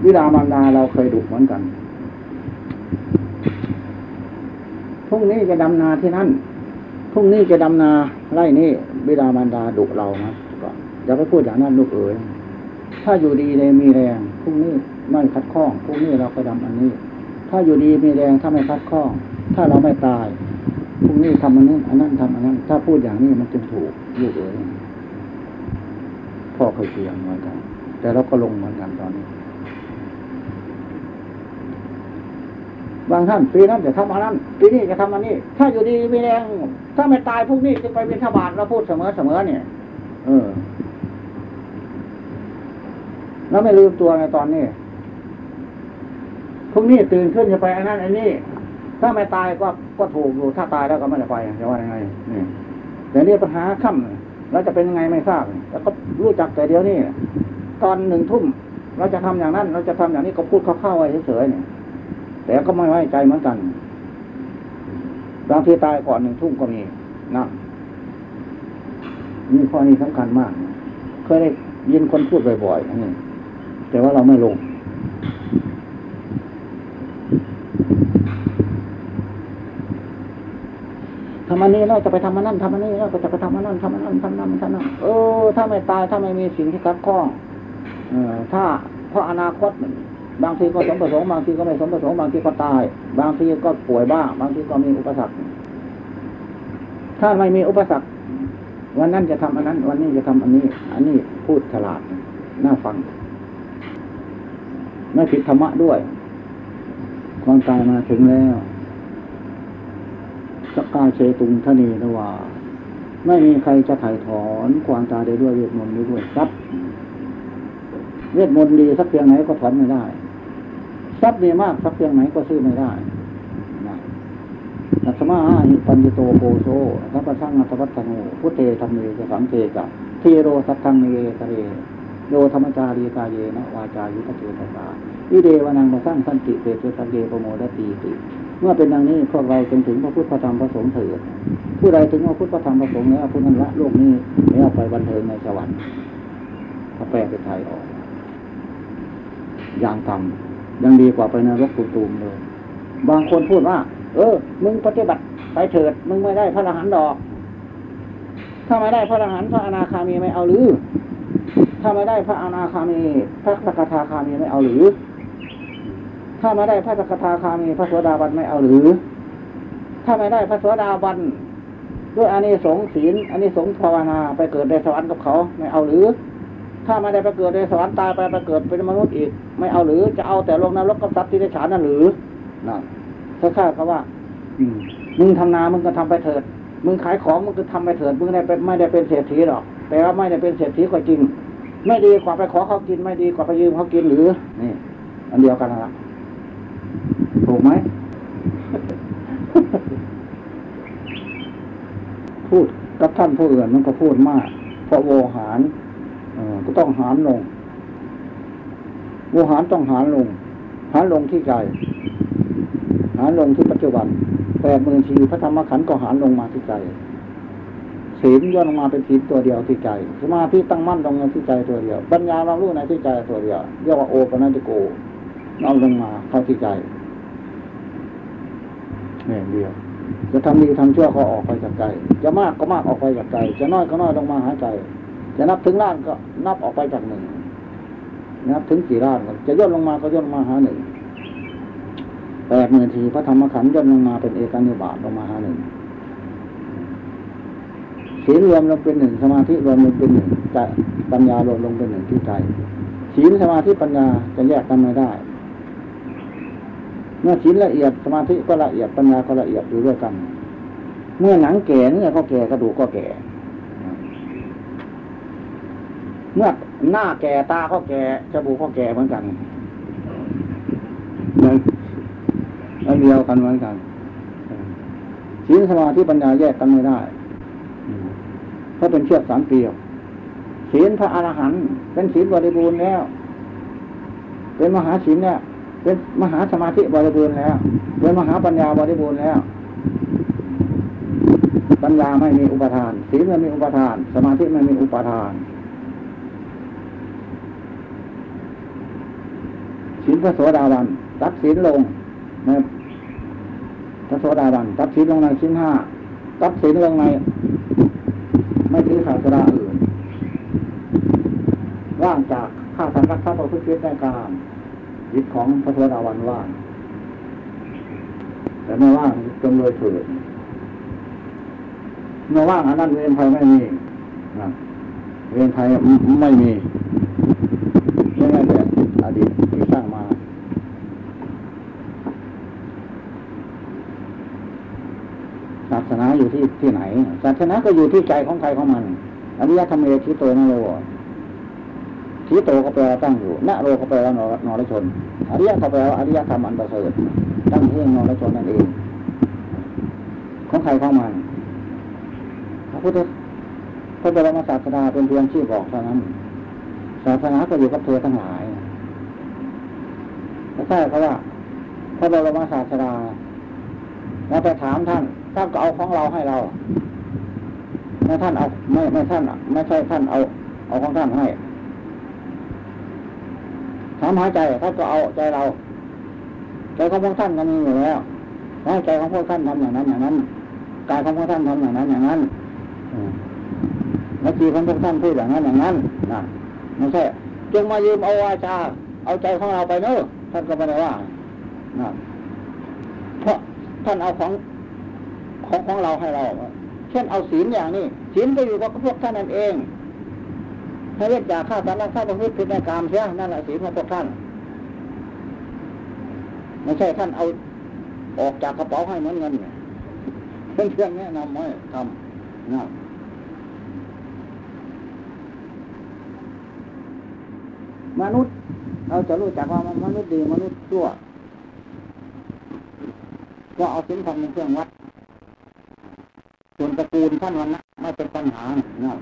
บิดามารดาเราเคยดุเหมือนกันพรุ่งนี้จะดำนาที่นั่นพรุ่งนี้จะดำนาไร่นี้บิดามารดาดุเรานะก็อย่าไปพูดอย่างนั้นลูกเอ๋ยถ้าอยู่ดีเลยมีแรงพรุ่งนี้ไม่คัดข้องพรุ่งนี้เราก็ดำอันนี้ ถ้าอยู่ดีมีแรงถ้าไม่คัดข้อง ถ้าเราไม่ตายพรุ่งนี้ทำอันนั้อันนั้นทำอันนั้น ถ้าพูดอย่างนี้มันจึงถูกลูกเอ๋ยพ่อเคยเสียงเหมือนกัน แต่เราก็ลงเหมือนกันตอนนี้ บางท่านปีนั้นจะทำอันนั้นปีนี้จะทำอันนี้ ถ้าอยู่ดีมีแรง ถ้าไม่ตายพวกนี้จะไปเป็นทบาทเราพูดเสมอเสมอเนี่ย เออ แล้วไม่ลืมตัวในตอนนี้พวกนี้ตื่นขึ้นจะไปอันนั้นอันนี้ ถ้าไม่ตายก็ก็ถูกอยู่ถ้าตายแล้วก็ไม่ได้ไปจะว่ายังไงนี่แต่นี่ปัญหาค่ำเราจะเป็นยังไงไม่ทราบแต่ก็รู้จักแต่เดียวนี่ตอนหนึ่งทุ่มเราจะทำอย่างนั้น เราจะทำอย่างนี้ก็พูดคร่าวๆไว้เฉยๆเนี่ย แต่ก็ไม่ไว้ใจเหมือนกันบางทีตายก่อนหนึ่งทุ่มก็มีนะมีข้อนี้สำคัญมาก เคยได้ยินคนพูดบ่อยๆนนี้แต่ว่าเราไม่ลง ทำอันนี้เราจะไปทำอันนั้นทำอันนี้เราก็จะไปทำอันนั้นทำอันนั้นทำนั้นทำนั้นเออ ถ้าไม่ตายถ้าไม่มีสิ่งที่คัดข้องเออถ้าเพราะอนาคต บางทีก็สมประสงค์บางทีก็ไม่สมประสงค์บางทีก็ตาย บางทีก็ป่วยบ้างบางทีก็มีอุปสรรค ถ้าไม่มีอุปสรรค วันนั้นจะทำอันนั้น วันนี้จะทำอันนี้ อันนี้พูดฉลาดน่าฟัง ไม่ผิดธรรมะด้วยความตายมาถึงแล้วสักกาเชตุง ธะเนนะ วาไม่มีใครจะถ่ายถอนความตายได้ด้วยเวทมนต์ด้ด้วยทรัพย์เวทมนต์ดีสักเพียงไหนก็ถอนไม่ได้ ทรัพย์ดีมากสักเพียงไหนก็ซื้อไม่ได้ตัสมาหิปัณฑิโตโปโส สัมปัสสังอัตถะมัตตะโนพุทเธ ธัมเมจะสังเฆ จะ ธีโรสัทธัง นิเวสะเย โยธัมมะจารีกาเยนะวาจายะ อุทะ เจตะสา อิเธวะ นัง ปะสังสันติเปจจะ สัคเค ปะโมทะตีติเมื่อเป็นดังนี้พวกเราจงถึงพระพุทธธรรมพระสงฆ์เถิดผู้ใดถึงพระพุทธธรรมพระสงฆ์แล้วผู้นั้นละโลกนี้แล้วไปบันเทิงในสวรรค์ถ้าแปลเป็นไทยออก อย่างต่ำ ยังดีกว่าไปนรกตูมๆเลย บางคนพูดว่า เออ มึงปฏิบัติไปเถิด มึงไม่ได้พระอรหันต์ดอก ถ้าไม่ได้พระอรหันต์พระอนาคามีไม่เอาหรือ ถ้าไม่ได้พระอนาคามีพระสกทาคามีไม่เอาหรือ ถ้าไม่ได้พระสกทาคามีพระโสดาบันไม่เอาหรือ ถ้าไม่ได้พระโสดาบันด้วยอานิสงส์ศีลอานิสงส์ภาวนาไปเกิดในสวรรค์กับเขาไม่เอาหรือ ถ้าไม่ได้ไปเกิดในสวรรค์ตายไปไปเกิดเป็นมนุษย์อีก ไม่เอาหรือจะเอาแต่ลงนรกกับสัตว์ที่ได้ฉานนั่นหรือนั่นถ้าข้าเขาว่าอืมึงทำนามึงก็ทำไปเถิด มึงขายของมึงก็ทำไปเถิดมึงได้เป็นไม่ได้เป็นเศรษฐีหรอกแต่ว่าไม่ได้เป็นเศรษฐีก็จริง ไม่ดีกว่าไปขอเขากิน ไม่ดีกว่าไปยืมเขากินหรือนี่อันเดียวกันนะถูกไหมพูดกับท่านผู้อื่นมันก็พูดมาก เพราะโวหาร ก็ต้องหารลงโวหารต้องหารลง หารลงที่ใจ หารลงที่ปัจจุบันแปดหมื่นทีพระธรรมขันธ์ก็หารลงมาที่ใจศีลย่นลงมาเป็นศีลตัวเดียวที่ใจสมาธิตั้งมั่นลงในที่ใจตัวเดียว ปัญญาเรารู้ในที่ใจตัวเดียวเรียกว่าโอปนันติโกน้อมลงมาเข้าที่ใจเนี่ยเดียว จะทำดีทำชั่วก็ออกไปจากใจ จะมากก็มากออกไปจากใจ จะน้อยก็น้อยลงมาหาใจ จะนับถึงล้านก็นับออกไปจากหนึ่งนับถึงกี่ล้านก็จะย่นลงมาก็ย่นลงมาหาหนึ่งแปดหมื่นทีพระธรรมขันธ์ย่นลงมาเป็นเอกานิบาตลงมาหาหนึ่งศีลรวมลงเป็นหนึ่งสมาธิรวมลงเป็นหนึ่งใจปัญญารวมลงเป็นหนึ่งที่ใจศีลสมาธิปัญญาจะแยกกันไม่ได้ เมื่อศีลละเอียดสมาธิก็ละเอียดปัญญาก็ละเอียดอยู่ด้วยกัน เมื่อหนังแก่เนื้อก็แก่กระดูกก็แก่ เมื่อหน้าแก่ตาก็แก่จมูกก็แก่เหมือนกันนั่นอันเดียวกันเหมือนกันศีลสมาธิปัญญาแยกกันไม่ได้เพราะเป็นเชือกสามเกลียวศีลพระอรหันต์เป็นศีลบริบูรณ์แล้ว เป็นมหาศีลเนี่ยเป็นมหาสมาธิบริบูรณ์แล้ว เป็นมหาปัญญาบริบูรณ์แล้ว ปัญญาไม่มีอุปทาน ศีลไม่มีอุปทาน สมาธิไม่มีอุปทาน ศศีลพระโสดาบันตัดศีลลงในพระโสดาบันตัดศีลลงในศีลห้าตัดศีลลงใน ไม่ถือศาสนาอื่นว่างจากข้าสันรักทรัพย์ประพฤติผิดในการจิตของพระโสดาบันว่างแต่ไม่ว่างจนเลยเถิดเมื่อว่างอันนั้นเวรภัยไม่มีเวรภัยไม่มีไม่ใช่แต่อดีตที่สร้างมา ศาสนา อยู่ที่ที่ไหน ศาสนาก็อยู่ที่ใจของใครของมันอริยธรรมเอทิโตนโรทิโตก็แปลว่าตั้งอยู่นโรก็แปลว่านนรชน อริยก็แปลว่าอริยธรรมอันประเสริฐตั้งที่นรชนนั่นเอง ของใครของมันพระพุทธพระบรมศาสดาเป็นเพียงชื่อบอกเท่านั้น ศาสนาก็อยู่กับเธอทั้งหลายไม่ใช่เขาะว่าพระบรมศาสดาเราไปถามท่านท่านก็เอาของเราให้เราไม่ท่านเอา ไม่ไม่ท่านไม่ใช่ท่านเอา เอาของท่านให้ถามหายใจท่านก็เอาใจเราใจของพวกท่านก็มีอยู่แล้วให้ใจของพวกท่านทำอย่างนั้น อย่างนั้นกายของพวกท่านทำอย่างนั้น อย่างนั้นแล้วจีของพวกท่านพูดอย่างนั้นอย่างนั้นนะไม่ใช่จงมายืมเอาวาจาเอาใจของเราไปเนอะท่านก็ไม่ได้ว่านะเพราะท่านเอาของ ของของเราให้เรา เช่นเอาศีลอย่างนี้ศีลก็อยู่กับพวกท่านนั่นเองถ้เรียกจากข้าสารข้าประพฤติผิดในกรรมเสียนั่นแหละศีลของพวกท่านไม่ใช่ท่านเอาออกจากกระเป๋าให้เหมือนเงินเพื่อนเพื่อนแนะนำไม่ทำนะมนุษย์ เราจะรู้จักว่ามนุษย์ดีมนุษย์ชั่ว ก็เอาสิ่งทำเป็นเครื่องวัด ส่วนตระกูลท่านวันนะไม่เป็นปัญหานะ